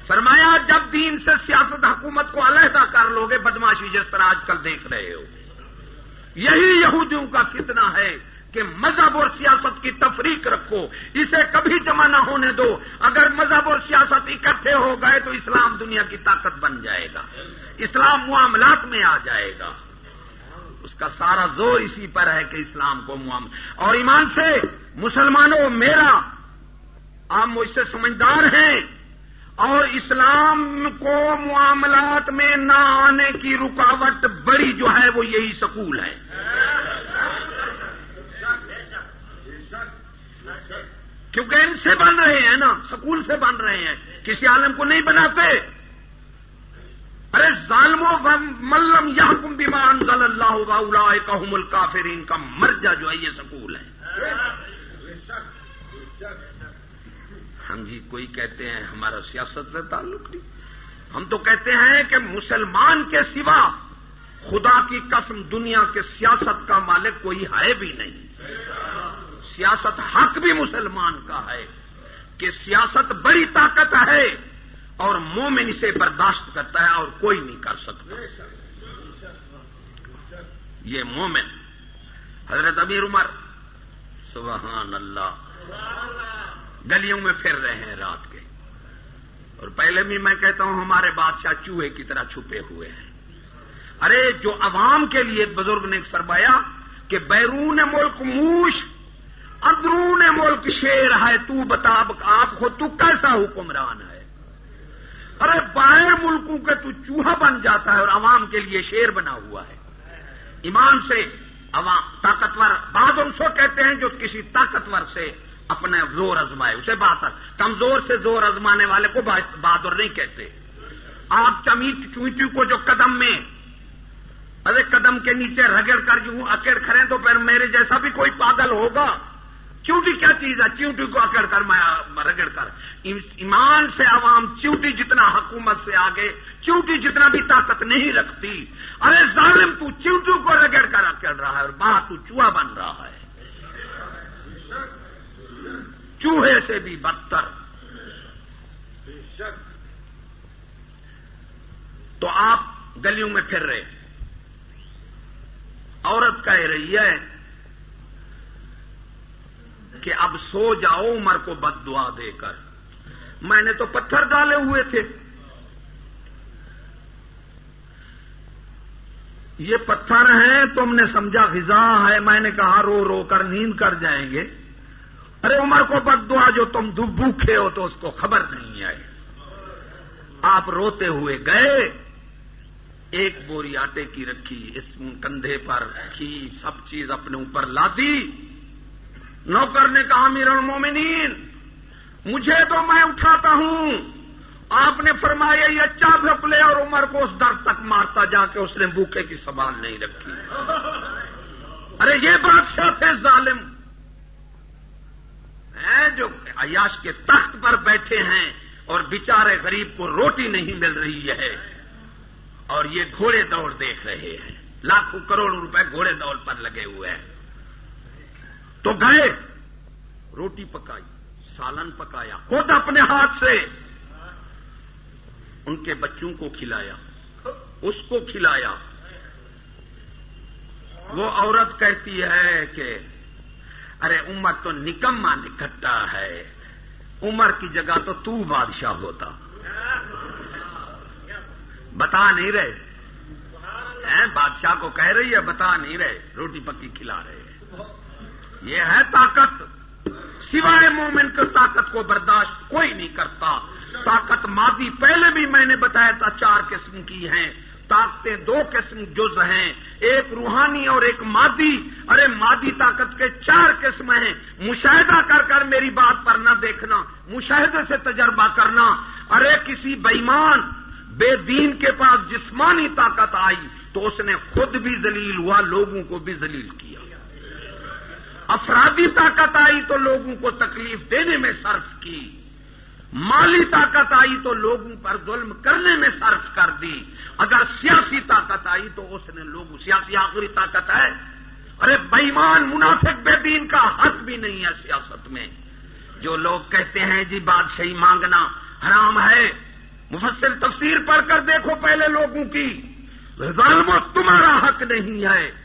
فرمایا جب دین سے سیاست حکومت کو علیحدہ کر لو گے، بدماشی جس طرح آج کل دیکھ رہے ہو۔ یہی یہودیوں کا کتنا ہے۔ کہ مذہب اور سیاست کی تفریق رکھو، اسے کبھی جمع نہ ہونے دو۔ اگر مذہب اور سیاست اکٹھے ہو گئے تو اسلام دنیا کی طاقت بن جائے گا۔ اسلام معاملات میں آ جائے گا۔ اس کا سارا زور اسی پر ہے کہ اسلام کو معاملہ اور ایمان سے، مسلمانوں، میرا، آپ مجھ سے سمجھدار ہیں۔ اور اسلام کو معاملات میں نہ آنے کی رکاوٹ بڑی جو ہے وہ یہی سکول ہے۔ کیونکہ ان سے بن رہے ہیں نا، سکول سے بن رہے ہیں۔ کسی عالم کو نہیں بناتے۔ ارے ظالم و ملم یا کم بیمان ضل اللہ کا ملک پھر ان کا مرجا جو ہے یہ سکول ہے۔ ہم جی کوئی کہتے ہیں ہمارا سیاست سے تعلق نہیں۔ ہم تو کہتے ہیں کہ مسلمان کے سوا خدا کی قسم دنیا کے سیاست کا مالک کوئی ہے بھی نہیں۔ سیاست حق بھی مسلمان کا ہے، کہ سیاست بڑی طاقت ہے اور مومن اسے برداشت کرتا ہے اور کوئی نہیں کر سکتا۔ یہ مومن، حضرت امیر عمر، سبحان اللہ، گلیوں میں پھر رہے ہیں رات کے۔ اور پہلے بھی میں کہتا ہوں، ہمارے بادشاہ چوہے کی طرح چھپے ہوئے ہیں۔ ارے، جو عوام کے لیے بزرگ نے فرمایا کہ بیرون ملک موش اندرون ملک شیر ہے، تو بتا آپ کو تو کیسا حکمران ہے؟ ارے، باہر ملکوں کے تو چوہا بن جاتا ہے اور عوام کے لیے شیر بنا ہوا ہے۔ ایمان سے عوام، طاقتور بہادر سو کہتے ہیں جو کسی طاقتور سے اپنا زور ازمائے۔ اسے بات کمزور سے زور ازمانے والے کو بہادر نہیں کہتے۔ آپ چمیٹ چوئٹی کو جو قدم میں، ارے، قدم کے نیچے رگڑ کر جو اکڑ کھڑے تو پھر میرے جیسا بھی کوئی پاگل ہوگا؟ چیوٹی کیا چیز ہے؟ چیوٹی کو اکڑ کر میں رگڑ کر۔ ایمان سے عوام چیوٹی جتنا حکومت سے آگے چیوٹی جتنا بھی طاقت نہیں رکھتی۔ ارے ظالم، تو چیوٹی کو رگڑ کر اکڑ رہا ہے اور باہر تو چوہا بن رہا ہے۔ چوہے سے بھی بدتر۔ تو آپ گلیوں میں پھر رہے۔ عورت کہہ رہی ہے کہ اب سو جاؤ، عمر کو بد دعا دے کر۔ میں نے تو پتھر ڈالے ہوئے تھے۔ یہ پتھر ہیں، تم نے سمجھا غذا ہے۔ میں نے کہا رو رو کر نیند کر جائیں گے۔ ارے عمر کو بد دعا، جو تم بھوکھے ہو تو اس کو خبر نہیں آئی آپ روتے ہوئے گئے۔ ایک بوری آٹے کی رکھی، اس کندھے پر رکھی، سب چیز اپنے اوپر لا دی نوکر نے کہا میرا المومنین، مجھے تو میں اٹھاتا ہوں۔ آپ نے فرمایا، یہ اچھا بھپ لے اور عمر کو اس در تک مارتا جا کے اس نے بوکے کی سوال نہیں رکھی۔ ارے، یہ بادشاہ تھے ظالم۔ ہیں جو عیاش کے تخت پر بیٹھے ہیں اور بیچارے غریب کو روٹی نہیں مل رہی ہے۔ اور یہ گھوڑے دوڑ دیکھ رہے ہیں۔ لاکھوں کروڑوں روپے گھوڑے دوڑ پر لگے ہوئے ہیں۔ تو گئے، روٹی پکائی، سالن پکایا، خود اپنے ہاتھ سے ان کے بچوں کو کھلایا، اس کو کھلایا۔ وہ عورت کہتی ہے کہ، ارے عمر تو نکما نکٹا ہے، عمر کی جگہ تو تو بادشاہ ہوتا۔ بتا نہیں رہے۔ بادشاہ کو کہہ رہی ہے، بتا نہیں رہے، روٹی پکی کھلا رہے۔ ہیں یہ ہے طاقت۔ سوائے مومن کی طاقت کو برداشت کوئی نہیں کرتا۔ طاقت مادی پہلے بھی میں نے بتایا تھا، چار قسم کی ہیں۔ طاقتیں دو قسم جز ہیں۔ ایک روحانی اور ایک مادی۔ ارے مادی طاقت کے چار قسم ہیں۔ مشاہدہ کر کر میری بات پر نہ دیکھنا، مشاہدے سے تجربہ کرنا۔ ارے کسی بےمان بے دین کے پاس جسمانی طاقت آئی تو اس نے خود بھی ذلیل ہوا، لوگوں کو بھی ذلیل کیا۔ افرادی طاقت آئی تو لوگوں کو تکلیف دینے میں صرف کی۔ مالی طاقت آئی تو لوگوں پر ظلم کرنے میں صرف کر دی۔ اگر سیاسی طاقت آئی تو اس نے لوگوں، سیاسی آخری طاقت ہے۔ ارے بےمان منافق بے دین کا حق بھی نہیں ہے سیاست میں۔ جو لوگ کہتے ہیں جی بادشاہی مانگنا حرام ہے، مفصل تفسیر پڑھ کر دیکھو پہلے لوگوں کی۔ ظالم تمہارا حق نہیں ہے۔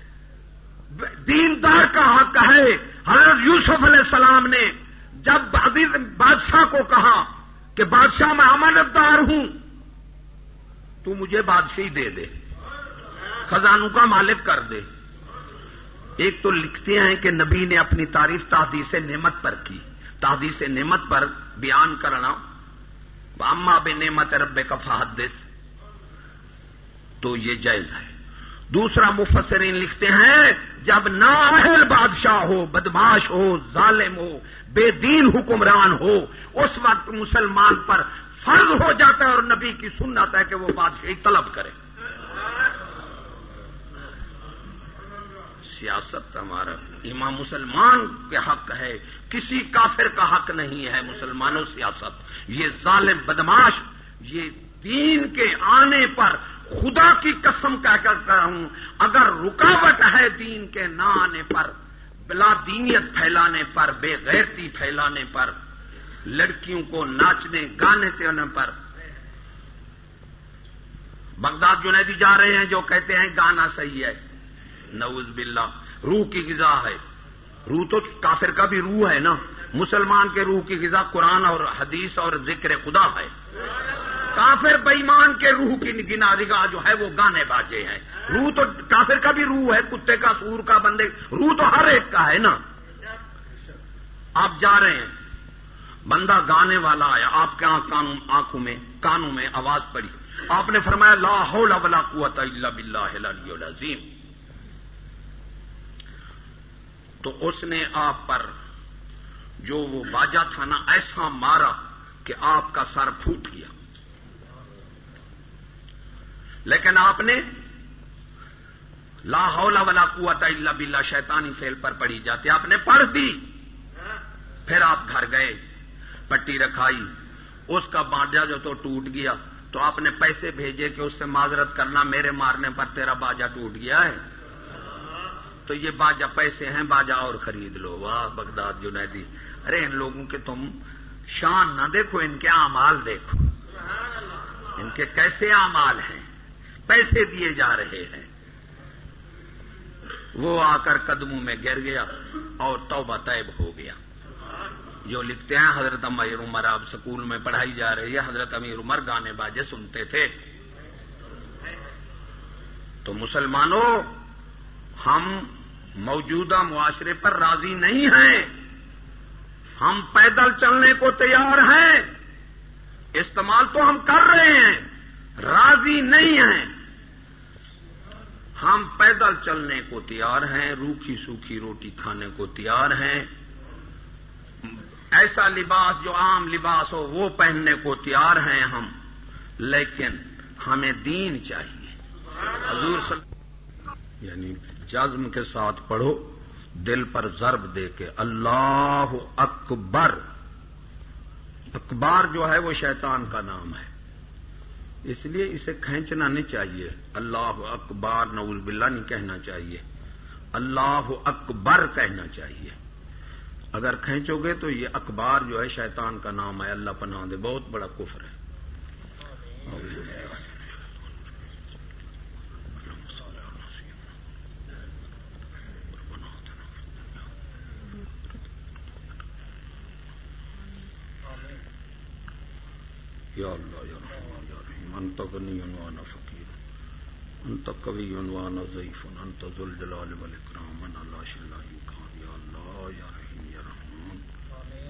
دیندار کا حق ہے حضرت یوسف علیہ السلام نے جب بادشاہ کو کہا کہ بادشاہ میں امانت دار ہوں، تو مجھے بادشاہی دے دے، خزانوں کا مالک کر دے۔ ایک تو لکھتے ہیں کہ نبی نے اپنی تعریف تحدیث نعمت پر کی۔ تحدیث نعمت پر بیان کرنا اما بے نعمت رب کا فحدث۔ تو یہ جائز ہے۔ دوسرا مفسرین لکھتے ہیں، جب نااہل بادشاہ ہو، بدماش ہو، ظالم ہو، بے دین حکمران ہو، اس وقت مسلمان پر فرض ہو جاتا ہے اور نبی کی سنت ہے کہ وہ بادشاہی طلب کرے۔ سیاست ہمارا، امام مسلمان کے حق ہے، کسی کافر کا حق نہیں ہے مسلمانوں سیاست۔ یہ ظالم، بدماش، یہ دین کے آنے پر خدا کی قسم کہہ کر ہوں، اگر رکاوٹ ہے دین کے نہ آنے پر بلا دینیت پھیلانے پر، بے غیرتی پھیلانے پر، لڑکیوں کو ناچنے، گانے دینے پر۔ بغداد جنیدی جا رہے ہیں جو کہتے ہیں گانا صحیح ہے۔ نوز باللہ، روح کی غذا ہے۔ روح تو کافر کا بھی روح ہے نا۔ مسلمان کے روح کی غذا قرآن اور حدیث اور ذکر خدا ہے۔ کافر بےمان کے روح کی گنا رگا جو ہے وہ گانے باجے ہیں۔ روح تو کافر کا بھی روح ہے، کتے کا، سور کا، بندے روح تو ہر ایک کا ہے نا۔ آپ جا رہے ہیں۔ بندہ گانے والا آیا، آپ کے آنکھوں میں کانوں میں آواز پڑی۔ آپ نے فرمایا، لا حول ولا قوت الا باللہ العلی العظیم۔ تو اس نے آپ پر جو وہ باجا تھا نا، ایسا مارا کہ آپ کا سر پھوٹ گیا۔ لیکن آپ نے لا حول ولا قوت الا باللہ شیطانی فیل پر پڑی جاتی آپ نے پڑھ دی پھر آپ گھر گئے، پٹی رکھائی، اس کا باجا جو تو ٹوٹ گیا، تو آپ نے پیسے بھیجے کہ اس سے معذرت کرنا میرے مارنے پر تیرا باجا ٹوٹ گیا ہے۔ تو یہ باجا پیسے ہیں، باجا اور خرید لو۔ واہ، بغداد، جنیدی۔ ارے، ان لوگوں کے تم شان نہ دیکھو، ان کے اعمال دیکھو۔ ان کے کیسے اعمال ہیں؟ پیسے دیے جا رہے ہیں۔ وہ آ کر قدموں میں گر گیا اور توبہ طیب ہو گیا۔ جو لکھتے ہیں، حضرت امیر عمر آپ سکول میں پڑھائی جا رہی ہے۔ حضرت امیر عمر گانے باجے سنتے تھے۔ تو مسلمانوں، ہم موجودہ معاشرے پر راضی نہیں ہیں۔ ہم پیدل چلنے کو تیار ہیں۔ استعمال تو ہم کر رہے ہیں۔ راضی نہیں ہیں۔ ہم پیدل چلنے کو تیار ہیں، روکھی سوکھی روٹی کھانے کو تیار ہیں۔ ایسا لباس جو عام لباس ہو، وہ پہننے کو تیار ہیں ہم۔ لیکن ہمیں دین چاہیے۔ حضور صلی یعنی جزم کے ساتھ پڑھو، دل پر ضرب دے کے اللہ اکبر۔ اکبار جو ہے وہ شیطان کا نام ہے۔ اس لیے اسے کھینچنا نہیں چاہیے۔ اللہ اکبار نول باللہ، نہیں کہنا چاہیے۔ اللہ اکبر کہنا چاہیے۔ اگر کھینچو گے تو یہ اکبار جو ہے شیطان کا نام ہے۔ اللہ پناہ دے۔ بہت بڑا کفر ہے۔ یا اللہ، یا انت غنی وانا فقیر انت قوی وانا ضعیف انت ذل جلال والاکرام انا لا شلا یکان یا اللہ یا رحیم یا رحمان.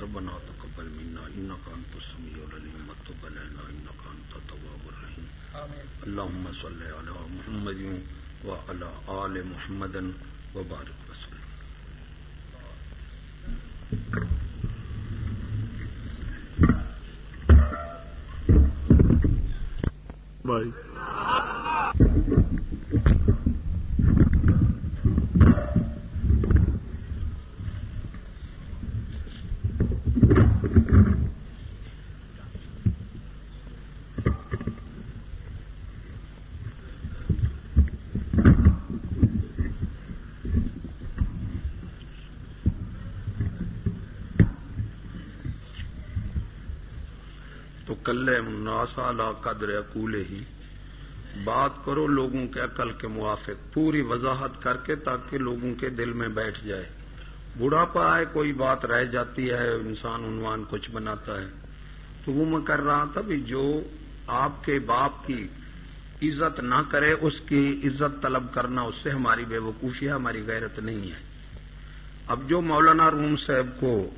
ربنا تقبل منا انك انت السميع العليم وتب علينا انك انت التواب الرحيم اللهم صل على محمد وعلى آل محمد وبارك وسلم. بھائی ناسا لا قدر اکولے ہی۔ بات کرو لوگوں کے عقل کے موافق۔ پوری وضاحت کر کے تاکہ لوگوں کے دل میں بیٹھ جائے۔ بڑھاپا آئے کوئی بات رہ جاتی ہے، انسان عنوان کچھ بناتا ہے۔ تو وہ میں کر رہا تھا بھی جو آپ کے باپ کی عزت نہ کرے، اس کی عزت طلب کرنا، اس سے ہماری بے وقوفی ہے، ہماری غیرت نہیں ہے۔ اب جو مولانا روم صاحب کو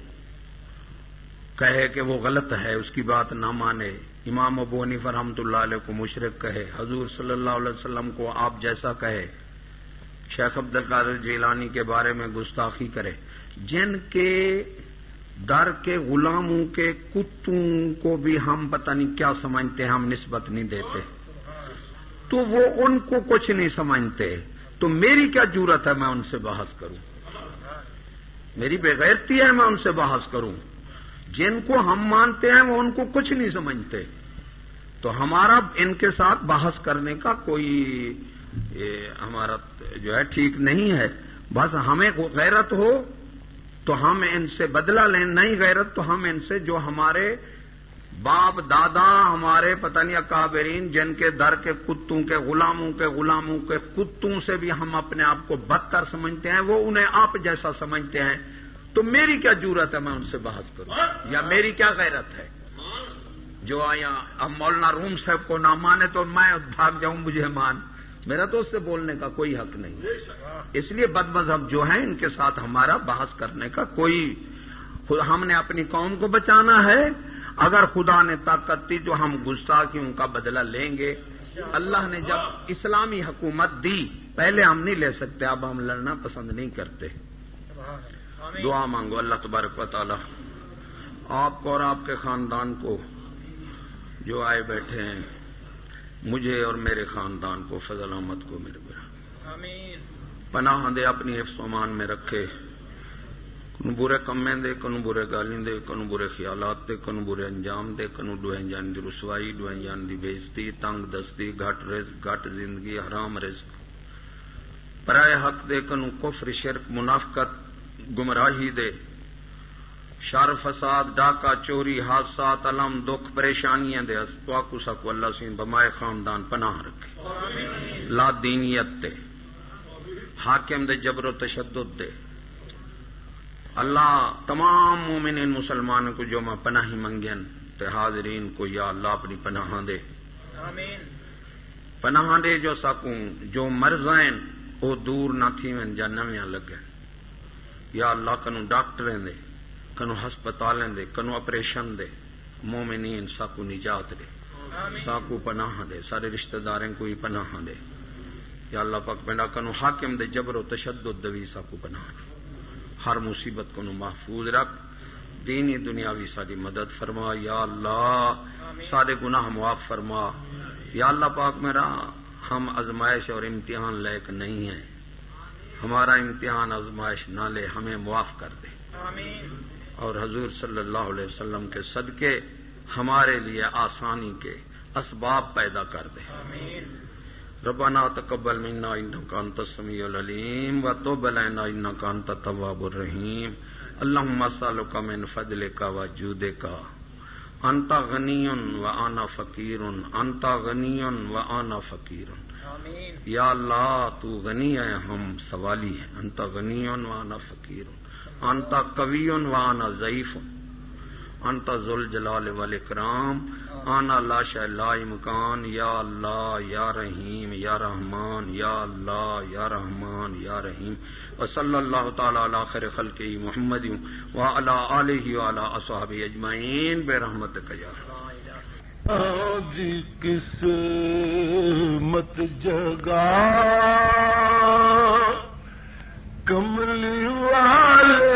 کہے کہ وہ غلط ہے، اس کی بات نہ مانے۔ امام ابو عنیف رحمۃ اللہ علیہ کو مشرق کہے۔ حضور صلی اللہ علیہ وسلم کو آپ جیسا کہے۔ شیخ عبد القادر جیلانی کے بارے میں گستاخی کرے۔ جن کے در کے غلاموں کے کتوں کو بھی ہم پتہ نہیں کیا سمجھتے ہیں ہم نسبت نہیں دیتے۔ تو وہ ان کو کچھ نہیں سمجھتے۔ تو میری کیا ضرورت ہے؟ میں ان سے بحث کروں۔ میری بےغیرتی ہے، میں ان سے بحث کروں۔ جن کو ہم مانتے ہیں وہ ان کو کچھ نہیں سمجھتے۔ تو ہمارا ان کے ساتھ بحث کرنے کا کوئی ہمارا جو ہے ٹھیک نہیں ہے۔ بس ہمیں غیرت ہو تو ہم ان سے بدلہ لیں۔ نہیں غیرت تو ہم ان سے جو ہمارے باپ، دادا، ہمارے پتہ نہیں اکابرین، جن کے در کے کتوں کے غلاموں کے غلاموں کے کتوں سے بھی ہم اپنے آپ کو بدتر سمجھتے ہیں، وہ انہیں آپ جیسا سمجھتے ہیں۔ تو میری کیا ضرورت ہے میں ان سے بحث کروں؟ یا میری کیا غیرت ہے؟ جو آیا، اب مولانا روم صاحب کو نہ مانے تو میں بھاگ جاؤں مجھے مان۔ میرا تو اس سے بولنے کا کوئی حق نہیں۔ اس لیے بد مذہب جو ہیں، ان کے ساتھ ہمارا بحث کرنے کا کوئی ہم نے اپنی قوم کو بچانا ہے۔ اگر خدا نے طاقت دی تو ہم غصہ کی ان کا بدلہ لیں گے۔ اللہ نے جب اسلامی حکومت دی، پہلے ہم نہیں لے سکتے، اب ہم لڑنا پسند نہیں کرتے۔ دعا مانگو اللہ تبارک و تعالی آپ کو اور آپ کے خاندان کو جو آئے بیٹھے ہیں مجھے اور میرے خاندان کو فضل احمد کو میرے برا۔ پناہ دے اپنی حفظ امان میں رکھے۔ کنو برے کمیں دے کنو برے گالیں دے کنو برے خیالات دے کنو برے انجام دے کنو ڈوئیں جان دی رسوائی ڈوئیں جان دی بےزتی تنگ دستی گھٹ رزق گھٹ زندگی حرام رزق۔ پرائے حق دے کنو کفر شرک منافقت گمراہی دے۔ شر فساد ڈاکہ چوری حادثات علم دکھ پریشانیاں دے۔ کو سکو اللہ سی بمائے خاندان پناہ رکھے۔ لا دینیت دے حاکم دے جبر و تشدد دے۔ اللہ تمام مومن ان مسلمانوں کو جو میں پناہی منگین تے حاضرین کو یا اللہ اپنی پناہ دے۔ پناہ دے جو سکوں جو مرزائن وہ دور نہ تھی جا نویاں لگے۔ یا اللہ کنو ڈاکٹریں دے کنو ہسپتالیں دے کنو آپریشن دے مومنین ساکو نجات دے ساکو پناہ دے سارے رشتہ داریں کوئی پناہ دے۔ یا اللہ پاک پنڈا کنو حاکم دے جبر و تشدد دوی ساکو پناہ دے۔ ہر مصیبت کو محفوظ رکھ۔ دینی دنیاوی ساری مدد فرما یا اللہ سارے گناہ معاف فرما۔ یا اللہ پاک میرا ہم ازمائش اور امتحان لائق نہیں ہیں۔ ہمارا امتحان ازمائش نہ لے ہمیں معاف کر دے۔ اور حضور صلی اللہ علیہ وسلم کے صدقے ہمارے لیے آسانی کے اسباب پیدا کر دے۔ ربنا تقبل منا انك انت السميع العليم وتب علينا انك انت التواب الرحيم اللهم اسالك من فضلك وجودك انت غنی و آنا فقیر۔ انت غنی و آنا فقیر۔ یا اللہ، تو غنی ہے ہم سوالی ہیں۔ انت غنی و آنا فقیر انت کبی و آنا ضعیف انت ذل جلال والاکرام۔ آنا لاش لا مکان۔ یا اللہ، یا رحیم، یا رحمان۔ یا اللہ، یا رحمان، یا رحیم۔ وصلی اللہ تعالی علی خیر خلق محمد و علی آلہ و علی اصحاب اجمعین۔ بے رحمت کیا آج کس مت جگا کملی والے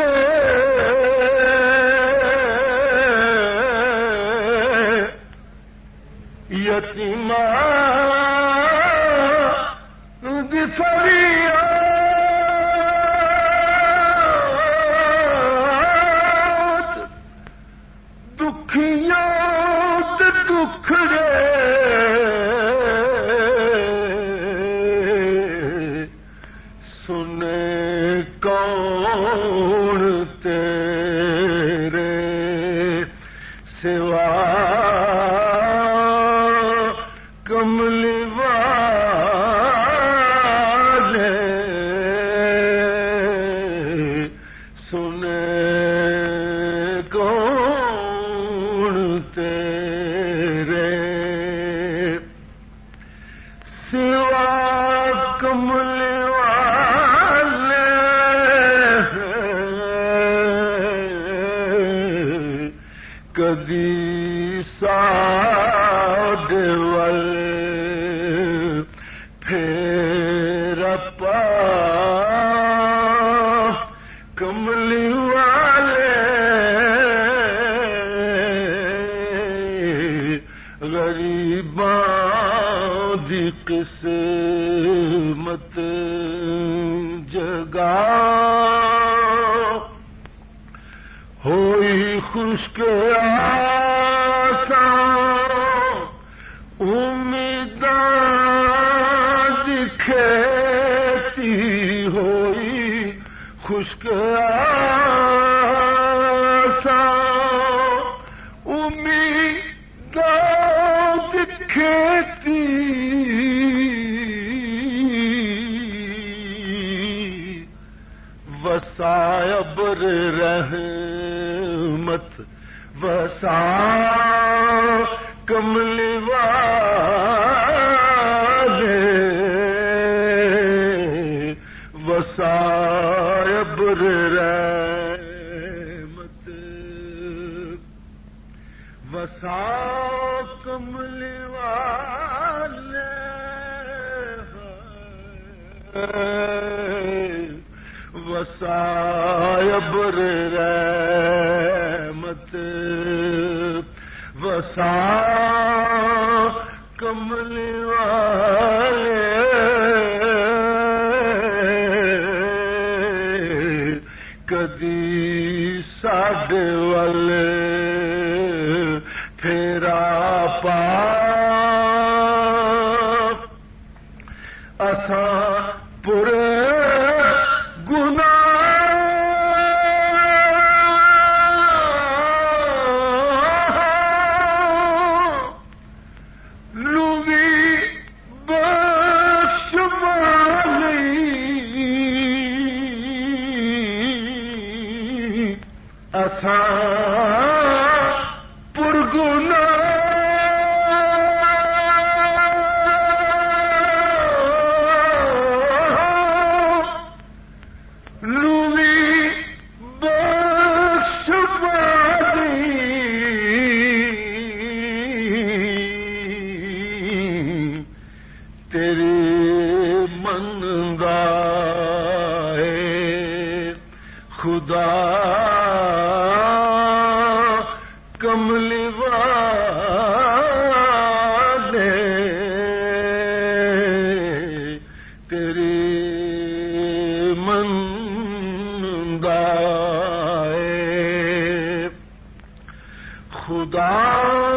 ماں تو کسری کدی سا دیول سایبر رہ گا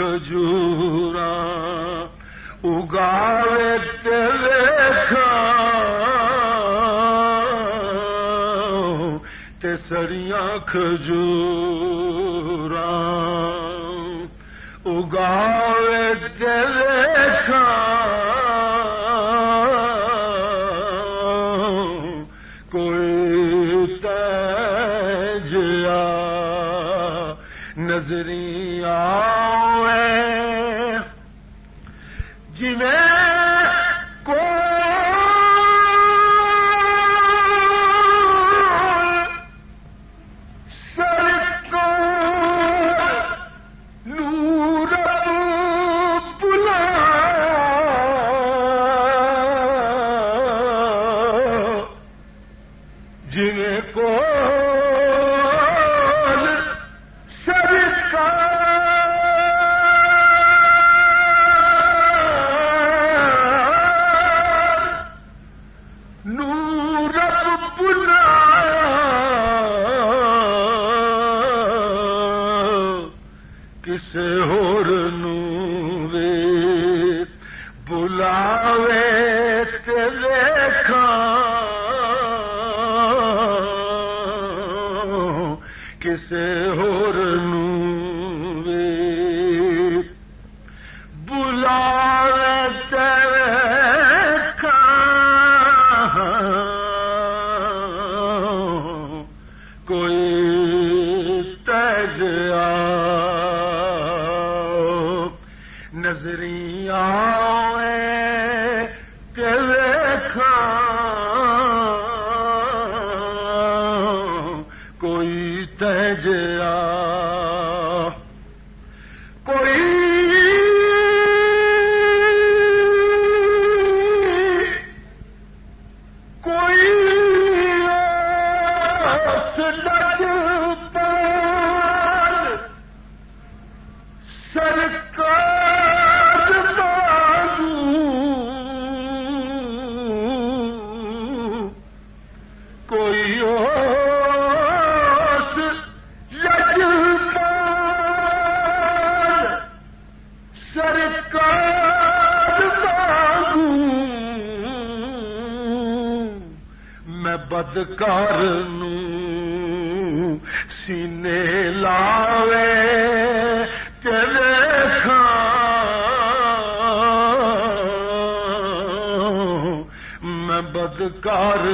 کھجور سرکار نو سینے لاوے چلے میں بدکار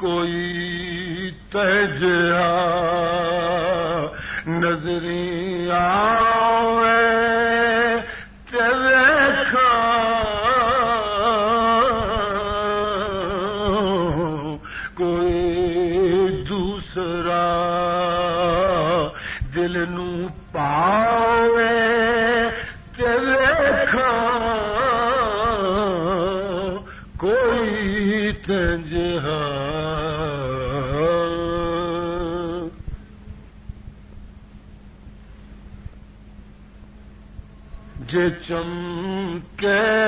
کوئی تجہ نظریہ چمکے